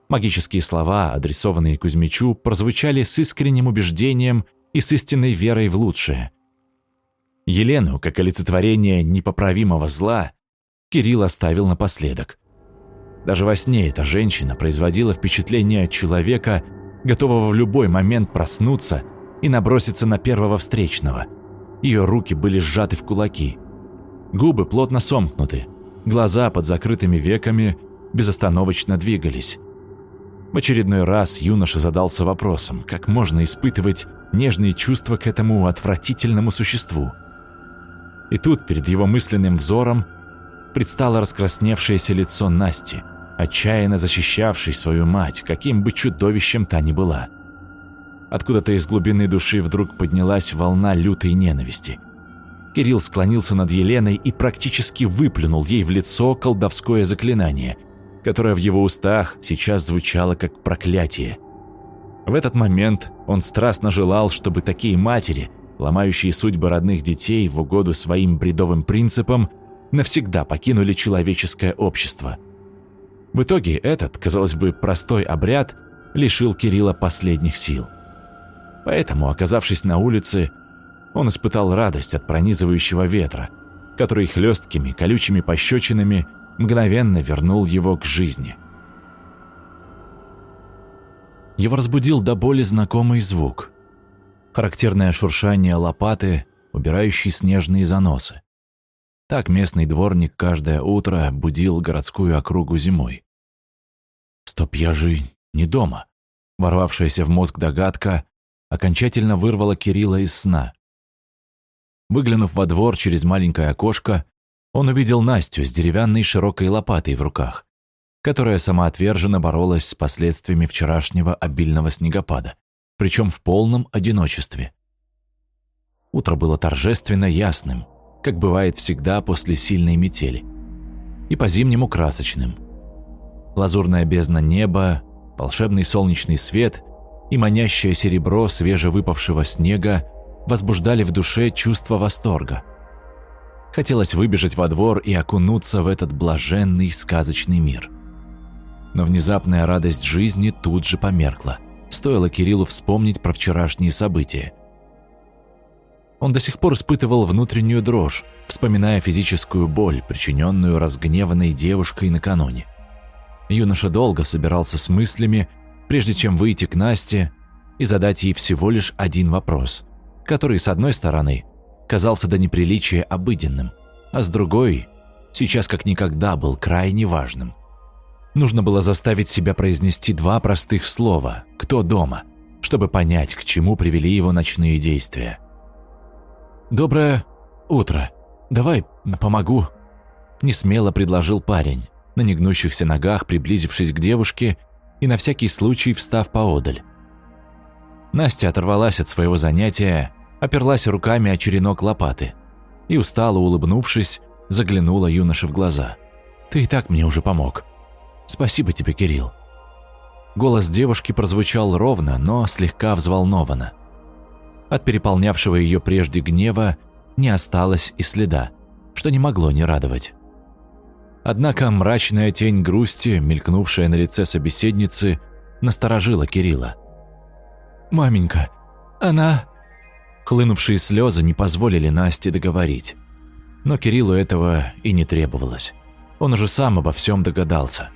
Магические слова, адресованные Кузьмичу, прозвучали с искренним убеждением и с истинной верой в лучшее. Елену, как олицетворение непоправимого зла, Кирилл оставил напоследок. Даже во сне эта женщина производила впечатление человека, готового в любой момент проснуться и наброситься на первого встречного. Ее руки были сжаты в кулаки. Губы плотно сомкнуты. Глаза под закрытыми веками безостановочно двигались. В очередной раз юноша задался вопросом, как можно испытывать нежные чувства к этому отвратительному существу. И тут перед его мысленным взором предстало раскрасневшееся лицо Насти, отчаянно защищавшей свою мать, каким бы чудовищем та ни была. Откуда-то из глубины души вдруг поднялась волна лютой ненависти. Кирилл склонился над Еленой и практически выплюнул ей в лицо колдовское заклинание, которое в его устах сейчас звучало как проклятие. В этот момент он страстно желал, чтобы такие матери, ломающие судьбы родных детей в угоду своим бредовым принципам, навсегда покинули человеческое общество. В итоге этот, казалось бы, простой обряд лишил Кирилла последних сил. Поэтому, оказавшись на улице, он испытал радость от пронизывающего ветра, который хлесткими, колючими пощечинами мгновенно вернул его к жизни. Его разбудил до боли знакомый звук. Характерное шуршание лопаты, убирающей снежные заносы. Так местный дворник каждое утро будил городскую округу зимой. «Стоп, я же не дома!» Ворвавшаяся в мозг догадка окончательно вырвала Кирилла из сна. Выглянув во двор через маленькое окошко, он увидел Настю с деревянной широкой лопатой в руках, которая самоотверженно боролась с последствиями вчерашнего обильного снегопада, причем в полном одиночестве. Утро было торжественно ясным, как бывает всегда после сильной метели, и по-зимнему красочным. Лазурная бездна неба, волшебный солнечный свет и манящее серебро свежевыпавшего снега возбуждали в душе чувство восторга. Хотелось выбежать во двор и окунуться в этот блаженный сказочный мир. Но внезапная радость жизни тут же померкла. Стоило Кириллу вспомнить про вчерашние события. Он до сих пор испытывал внутреннюю дрожь, вспоминая физическую боль, причиненную разгневанной девушкой накануне. Юноша долго собирался с мыслями, прежде чем выйти к Насте и задать ей всего лишь один вопрос который, с одной стороны, казался до неприличия обыденным, а с другой, сейчас как никогда был крайне важным. Нужно было заставить себя произнести два простых слова «Кто дома?», чтобы понять, к чему привели его ночные действия. «Доброе утро. Давай помогу», – несмело предложил парень, на негнущихся ногах приблизившись к девушке и на всякий случай встав поодаль. Настя оторвалась от своего занятия, оперлась руками о черенок лопаты и, устало улыбнувшись, заглянула юноше в глаза. «Ты и так мне уже помог. Спасибо тебе, Кирилл». Голос девушки прозвучал ровно, но слегка взволнованно. От переполнявшего ее прежде гнева не осталось и следа, что не могло не радовать. Однако мрачная тень грусти, мелькнувшая на лице собеседницы, насторожила Кирилла. «Маменька, она...» Хлынувшие слезы не позволили Насте договорить. Но Кириллу этого и не требовалось. Он уже сам обо всем догадался.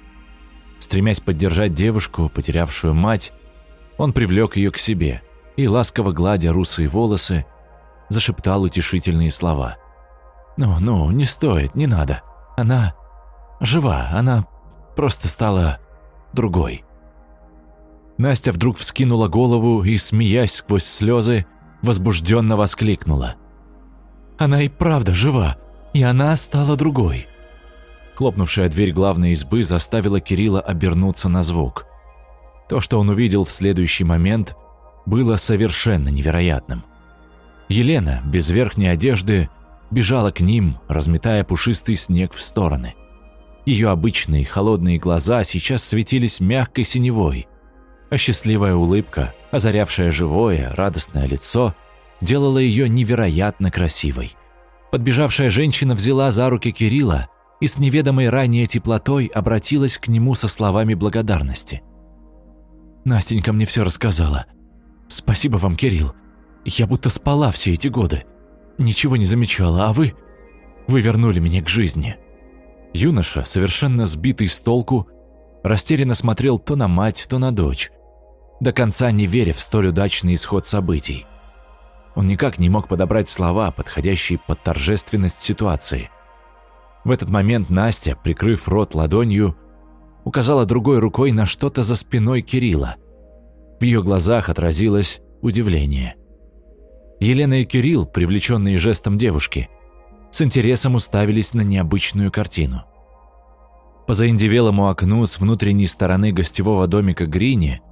Стремясь поддержать девушку, потерявшую мать, он привлек ее к себе и, ласково гладя русые волосы, зашептал утешительные слова. «Ну, ну, не стоит, не надо. Она жива, она просто стала другой». Настя вдруг вскинула голову и, смеясь сквозь слезы, возбужденно воскликнула. «Она и правда жива, и она стала другой». Хлопнувшая дверь главной избы заставила Кирилла обернуться на звук. То, что он увидел в следующий момент, было совершенно невероятным. Елена, без верхней одежды, бежала к ним, разметая пушистый снег в стороны. Ее обычные холодные глаза сейчас светились мягкой синевой, а счастливая улыбка, озарявшая живое, радостное лицо, делала ее невероятно красивой. Подбежавшая женщина взяла за руки Кирилла и с неведомой ранее теплотой обратилась к нему со словами благодарности. «Настенька мне все рассказала. Спасибо вам, Кирилл. Я будто спала все эти годы. Ничего не замечала, а вы... Вы вернули меня к жизни». Юноша, совершенно сбитый с толку, растерянно смотрел то на мать, то на дочь, до конца не веря в столь удачный исход событий. Он никак не мог подобрать слова, подходящие под торжественность ситуации. В этот момент Настя, прикрыв рот ладонью, указала другой рукой на что-то за спиной Кирилла. В ее глазах отразилось удивление. Елена и Кирилл, привлеченные жестом девушки, с интересом уставились на необычную картину. По заиндевелому окну с внутренней стороны гостевого домика Грини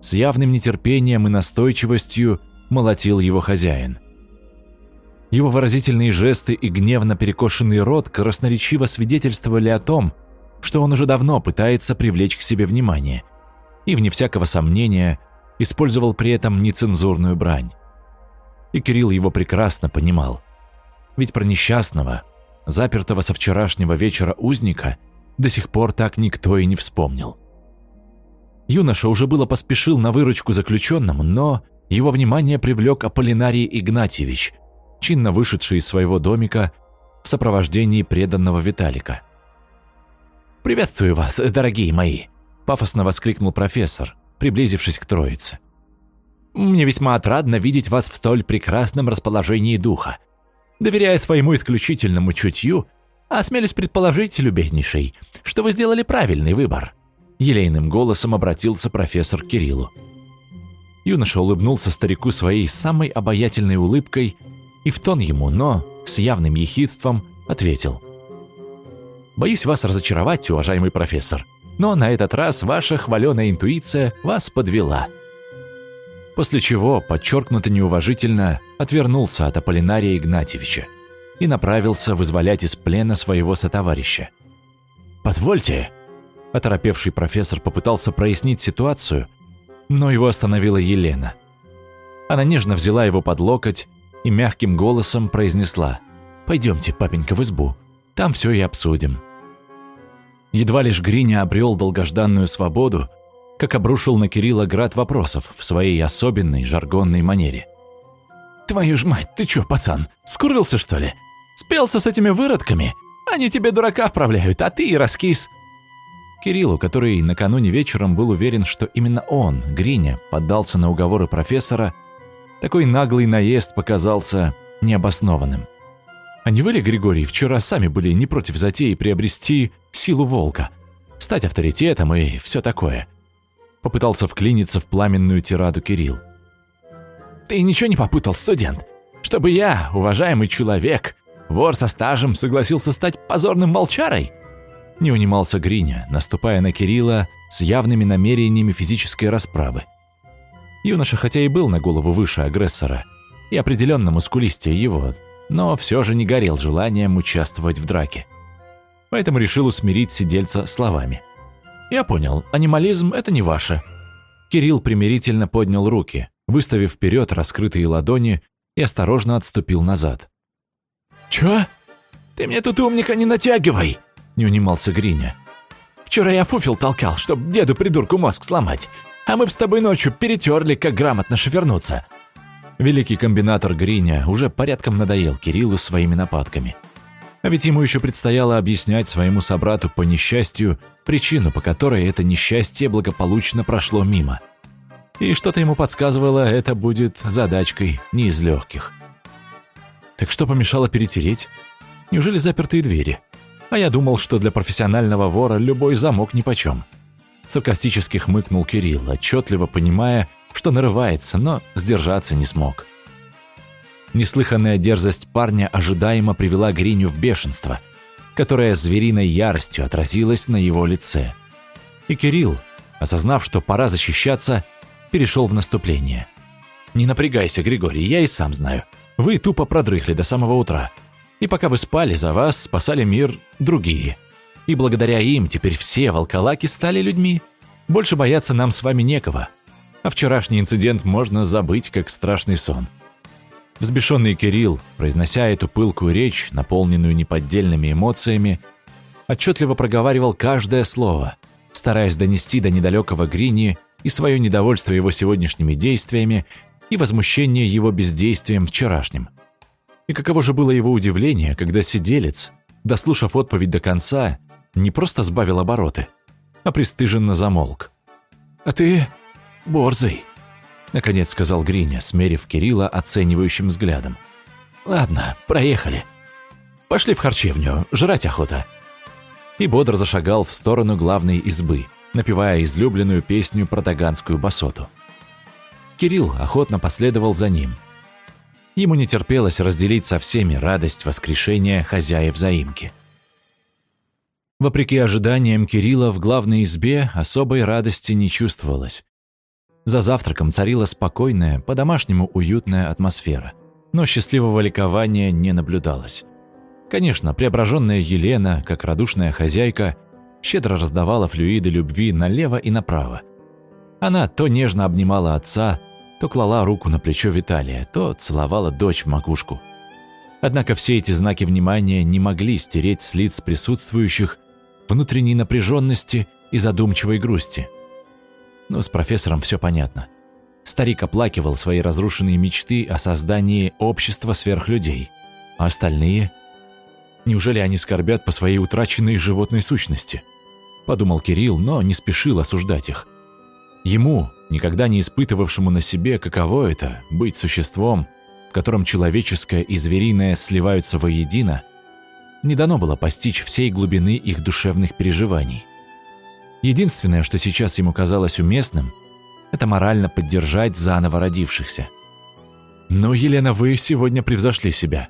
с явным нетерпением и настойчивостью молотил его хозяин. Его выразительные жесты и гневно перекошенный рот красноречиво свидетельствовали о том, что он уже давно пытается привлечь к себе внимание и, вне всякого сомнения, использовал при этом нецензурную брань. И Кирилл его прекрасно понимал. Ведь про несчастного, запертого со вчерашнего вечера узника, до сих пор так никто и не вспомнил. Юноша уже было поспешил на выручку заключенному, но его внимание привлек Аполлинарий Игнатьевич, чинно вышедший из своего домика в сопровождении преданного Виталика. «Приветствую вас, дорогие мои!» – пафосно воскликнул профессор, приблизившись к троице. «Мне весьма отрадно видеть вас в столь прекрасном расположении духа. Доверяя своему исключительному чутью, осмелюсь предположить, любезнейший, что вы сделали правильный выбор». Елейным голосом обратился профессор к Кириллу. Юноша улыбнулся старику своей самой обаятельной улыбкой и в тон ему, но с явным ехидством ответил. «Боюсь вас разочаровать, уважаемый профессор, но на этот раз ваша хваленая интуиция вас подвела». После чего, подчеркнуто неуважительно, отвернулся от Аполлинария Игнатьевича и направился вызволять из плена своего сотоварища. «Позвольте!» Оторопевший профессор попытался прояснить ситуацию, но его остановила Елена. Она нежно взяла его под локоть и мягким голосом произнесла «Пойдемте, папенька, в избу, там все и обсудим». Едва лишь Гриня обрел долгожданную свободу, как обрушил на Кирилла град вопросов в своей особенной жаргонной манере. «Твою ж мать, ты чё, пацан, скурился, что ли? Спелся с этими выродками? Они тебе дурака вправляют, а ты и раскис». Кириллу, который накануне вечером был уверен, что именно он, Гриня, поддался на уговоры профессора, такой наглый наезд показался необоснованным. А не вы ли, Григорий, вчера сами были не против затеи приобрести силу волка, стать авторитетом и все такое? Попытался вклиниться в пламенную тираду Кирилл. Ты ничего не попутал, студент? Чтобы я, уважаемый человек, вор со стажем, согласился стать позорным волчарой? Не унимался Гриня, наступая на Кирилла с явными намерениями физической расправы. Юноша хотя и был на голову выше агрессора и определенно мускулистее его, но все же не горел желанием участвовать в драке. Поэтому решил усмирить сидельца словами. «Я понял, анимализм — это не ваше». Кирилл примирительно поднял руки, выставив вперед раскрытые ладони и осторожно отступил назад. «Чё? Ты мне тут умника не натягивай!» — не унимался Гриня. «Вчера я фуфел толкал, чтоб деду-придурку мозг сломать, а мы б с тобой ночью перетерли, как грамотно шофернуться». Великий комбинатор Гриня уже порядком надоел Кириллу своими нападками. А ведь ему еще предстояло объяснять своему собрату по несчастью причину, по которой это несчастье благополучно прошло мимо. И что-то ему подсказывало, это будет задачкой не из легких. Так что помешало перетереть? Неужели запертые двери? А я думал, что для профессионального вора любой замок нипочем. Саркастически хмыкнул Кирилл, отчетливо понимая, что нарывается, но сдержаться не смог. Неслыханная дерзость парня ожидаемо привела Гриню в бешенство, которое звериной яростью отразилось на его лице. И Кирилл, осознав, что пора защищаться, перешел в наступление. «Не напрягайся, Григорий, я и сам знаю. Вы тупо продрыхли до самого утра. И пока вы спали, за вас спасали мир другие. И благодаря им теперь все волколаки стали людьми. Больше бояться нам с вами некого. А вчерашний инцидент можно забыть, как страшный сон. Взбешенный Кирилл, произнося эту пылкую речь, наполненную неподдельными эмоциями, отчетливо проговаривал каждое слово, стараясь донести до недалекого Грини и свое недовольство его сегодняшними действиями и возмущение его бездействием вчерашним. И каково же было его удивление, когда сиделец, дослушав отповедь до конца, не просто сбавил обороты, а пристыженно замолк. «А ты борзый», — наконец сказал Гриня, смерив Кирилла оценивающим взглядом. «Ладно, проехали. Пошли в харчевню, жрать охота». И бодро зашагал в сторону главной избы, напевая излюбленную песню про таганскую басоту. Кирилл охотно последовал за ним. Ему не терпелось разделить со всеми радость воскрешения хозяев заимки. Вопреки ожиданиям Кирилла в главной избе особой радости не чувствовалось. За завтраком царила спокойная, по-домашнему уютная атмосфера, но счастливого ликования не наблюдалось. Конечно, преображенная Елена, как радушная хозяйка, щедро раздавала флюиды любви налево и направо. Она то нежно обнимала отца, то клала руку на плечо Виталия, то целовала дочь в макушку. Однако все эти знаки внимания не могли стереть с лиц присутствующих внутренней напряженности и задумчивой грусти. Но с профессором все понятно. Старик оплакивал свои разрушенные мечты о создании общества сверхлюдей, а остальные – Неужели они скорбят по своей утраченной животной сущности? Подумал Кирилл, но не спешил осуждать их. Ему, никогда не испытывавшему на себе, каково это – быть существом, в котором человеческое и звериное сливаются воедино, не дано было постичь всей глубины их душевных переживаний. Единственное, что сейчас ему казалось уместным, это морально поддержать заново родившихся. «Ну, Елена, вы сегодня превзошли себя»,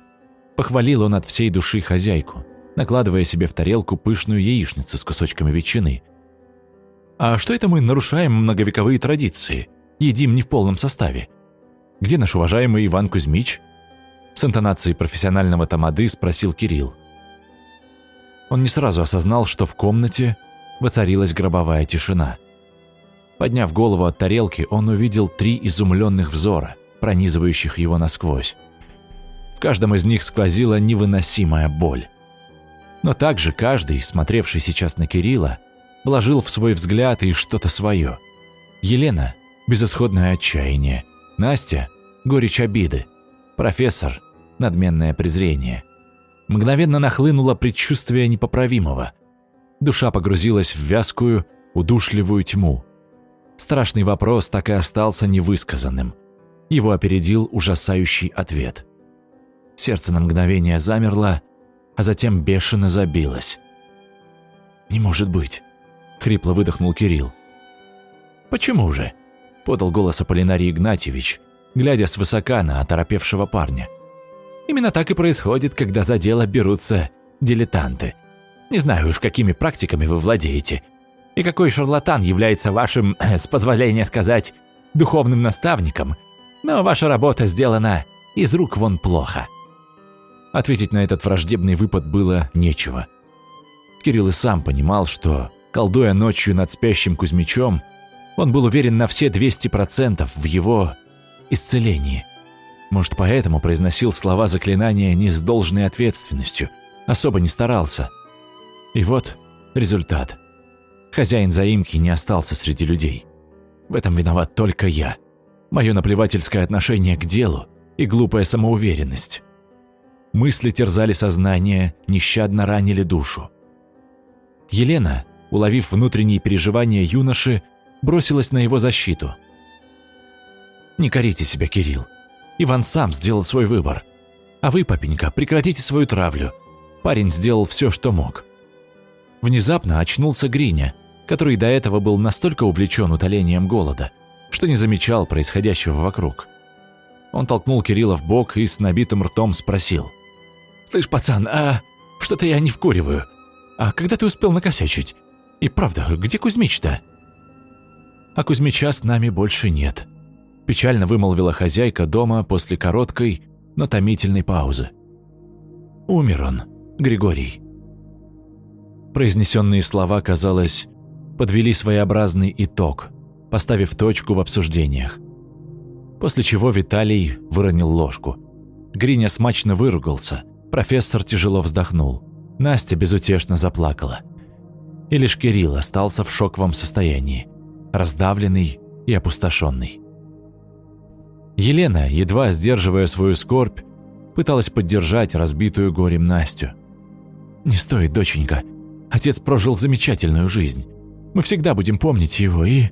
Похвалил он от всей души хозяйку, накладывая себе в тарелку пышную яичницу с кусочками ветчины. «А что это мы нарушаем многовековые традиции? Едим не в полном составе? Где наш уважаемый Иван Кузьмич?» С интонацией профессионального тамады спросил Кирилл. Он не сразу осознал, что в комнате воцарилась гробовая тишина. Подняв голову от тарелки, он увидел три изумленных взора, пронизывающих его насквозь. В каждом из них сквозила невыносимая боль. Но также каждый, смотревший сейчас на Кирилла, вложил в свой взгляд и что-то свое. Елена – безысходное отчаяние, Настя – горечь обиды, профессор – надменное презрение. Мгновенно нахлынуло предчувствие непоправимого. Душа погрузилась в вязкую, удушливую тьму. Страшный вопрос так и остался невысказанным. Его опередил ужасающий ответ – Сердце на мгновение замерло, а затем бешено забилось. «Не может быть!» — хрипло выдохнул Кирилл. «Почему же?» — подал голос Аполлинарий Игнатьевич, глядя свысока на оторопевшего парня. «Именно так и происходит, когда за дело берутся дилетанты. Не знаю уж, какими практиками вы владеете, и какой шарлатан является вашим, с позволения сказать, духовным наставником, но ваша работа сделана из рук вон плохо». Ответить на этот враждебный выпад было нечего. Кирилл и сам понимал, что, колдуя ночью над спящим Кузьмичом, он был уверен на все 200% в его исцелении. Может, поэтому произносил слова заклинания не с должной ответственностью, особо не старался. И вот результат. Хозяин заимки не остался среди людей. В этом виноват только я. Мое наплевательское отношение к делу и глупая самоуверенность. Мысли терзали сознание, нещадно ранили душу. Елена, уловив внутренние переживания юноши, бросилась на его защиту. «Не корите себя, Кирилл. Иван сам сделал свой выбор. А вы, папенька, прекратите свою травлю. Парень сделал все, что мог». Внезапно очнулся Гриня, который до этого был настолько увлечен утолением голода, что не замечал происходящего вокруг. Он толкнул Кирилла в бок и с набитым ртом спросил. «Слышь, пацан, а что-то я не вкуриваю. А когда ты успел накосячить? И правда, где Кузьмич-то?» «А Кузьмича с нами больше нет», – печально вымолвила хозяйка дома после короткой, но томительной паузы. «Умер он, Григорий». Произнесенные слова, казалось, подвели своеобразный итог, поставив точку в обсуждениях. После чего Виталий выронил ложку. Гриня смачно выругался – Профессор тяжело вздохнул. Настя безутешно заплакала. И лишь Кирилл остался в шоковом состоянии, раздавленный и опустошенный. Елена, едва сдерживая свою скорбь, пыталась поддержать разбитую горем Настю. «Не стоит, доченька. Отец прожил замечательную жизнь. Мы всегда будем помнить его и...»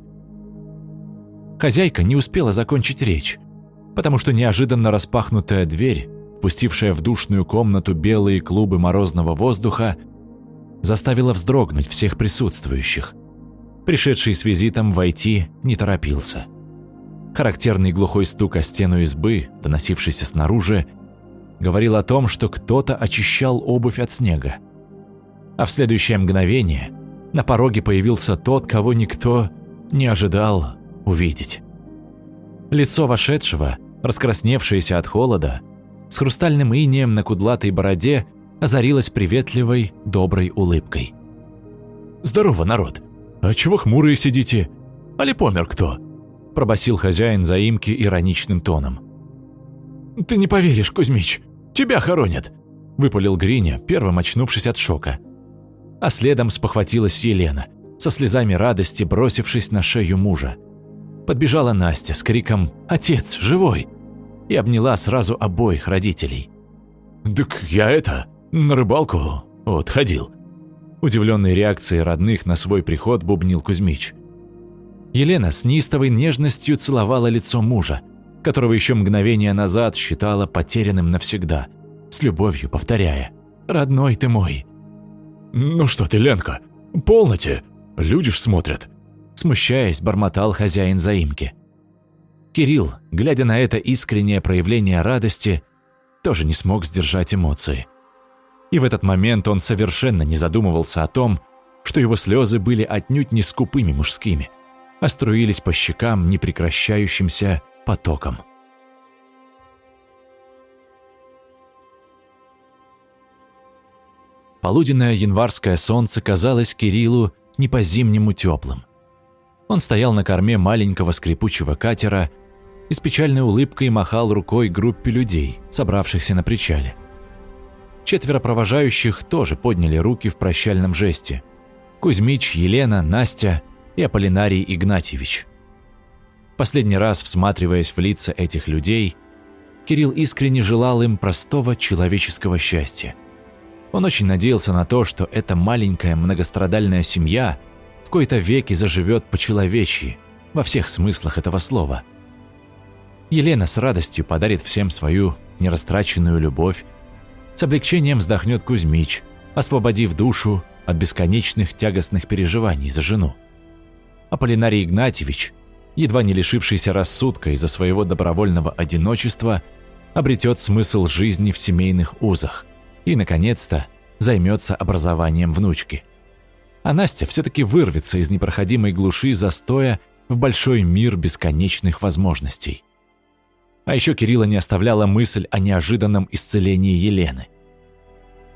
Хозяйка не успела закончить речь, потому что неожиданно распахнутая дверь впустившая в душную комнату белые клубы морозного воздуха, заставила вздрогнуть всех присутствующих. Пришедший с визитом войти не торопился. Характерный глухой стук о стену избы, доносившийся снаружи, говорил о том, что кто-то очищал обувь от снега. А в следующее мгновение на пороге появился тот, кого никто не ожидал увидеть. Лицо вошедшего, раскрасневшееся от холода, с хрустальным инеем на кудлатой бороде, озарилось приветливой, доброй улыбкой. «Здорово, народ! А чего хмурые сидите? Али помер кто?» – пробасил хозяин заимки ироничным тоном. «Ты не поверишь, Кузьмич, тебя хоронят!» – выпалил Гриня, первым очнувшись от шока. А следом спохватилась Елена, со слезами радости бросившись на шею мужа. Подбежала Настя с криком «Отец, живой!» и обняла сразу обоих родителей. «Так я это, на рыбалку вот ходил». Удивленной реакцией родных на свой приход бубнил Кузьмич. Елена с неистовой нежностью целовала лицо мужа, которого еще мгновение назад считала потерянным навсегда, с любовью повторяя «Родной ты мой». «Ну что ты, Ленка, полноте, люди ж смотрят», смущаясь, бормотал хозяин заимки. Кирилл, глядя на это искреннее проявление радости, тоже не смог сдержать эмоции. И в этот момент он совершенно не задумывался о том, что его слезы были отнюдь не скупыми мужскими, а струились по щекам непрекращающимся потоком. Полуденное январское солнце казалось Кириллу не по-зимнему теплым. Он стоял на корме маленького скрипучего катера и с печальной улыбкой махал рукой группе людей, собравшихся на причале. Четверо провожающих тоже подняли руки в прощальном жесте. Кузьмич, Елена, Настя и Аполлинарий Игнатьевич. Последний раз, всматриваясь в лица этих людей, Кирилл искренне желал им простого человеческого счастья. Он очень надеялся на то, что эта маленькая многострадальная семья – кои-то веки заживет по-человечьи, во всех смыслах этого слова. Елена с радостью подарит всем свою нерастраченную любовь, с облегчением вздохнет Кузьмич, освободив душу от бесконечных тягостных переживаний за жену. Аполлинарий Игнатьевич, едва не лишившийся рассудка из-за своего добровольного одиночества, обретет смысл жизни в семейных узах и, наконец-то, займется образованием внучки – а Настя все-таки вырвется из непроходимой глуши застоя в большой мир бесконечных возможностей. А еще Кирилла не оставляла мысль о неожиданном исцелении Елены.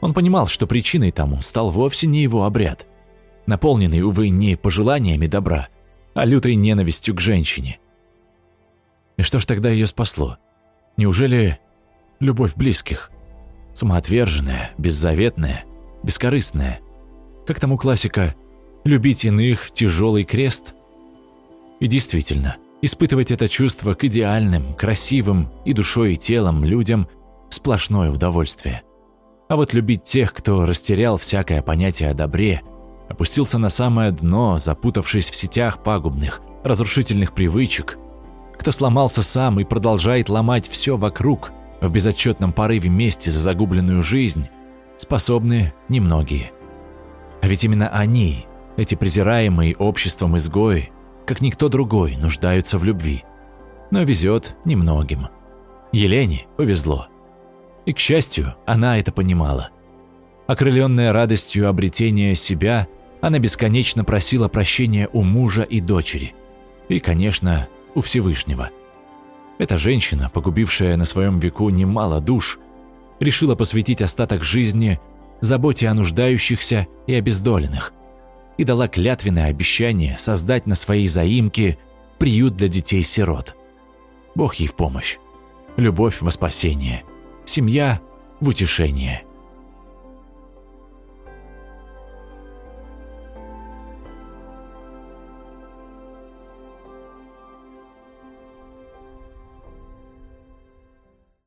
Он понимал, что причиной тому стал вовсе не его обряд, наполненный, увы, не пожеланиями добра, а лютой ненавистью к женщине. И что ж тогда ее спасло? Неужели любовь близких? Самоотверженная, беззаветная, бескорыстная – как тому классика, любить иных – тяжелый крест. И действительно, испытывать это чувство к идеальным, красивым и душой и телом людям – сплошное удовольствие. А вот любить тех, кто растерял всякое понятие о добре, опустился на самое дно, запутавшись в сетях пагубных, разрушительных привычек, кто сломался сам и продолжает ломать все вокруг в безотчетном порыве мести за загубленную жизнь, способны немногие. А ведь именно они, эти презираемые обществом изгои, как никто другой, нуждаются в любви. Но везет немногим. Елене повезло. И, к счастью, она это понимала. Окрыленная радостью обретения себя, она бесконечно просила прощения у мужа и дочери. И, конечно, у Всевышнего. Эта женщина, погубившая на своем веку немало душ, решила посвятить остаток жизни заботе о нуждающихся и обездоленных, и дала клятвенное обещание создать на своей заимке приют для детей-сирот. Бог ей в помощь. Любовь во спасение. Семья в утешение.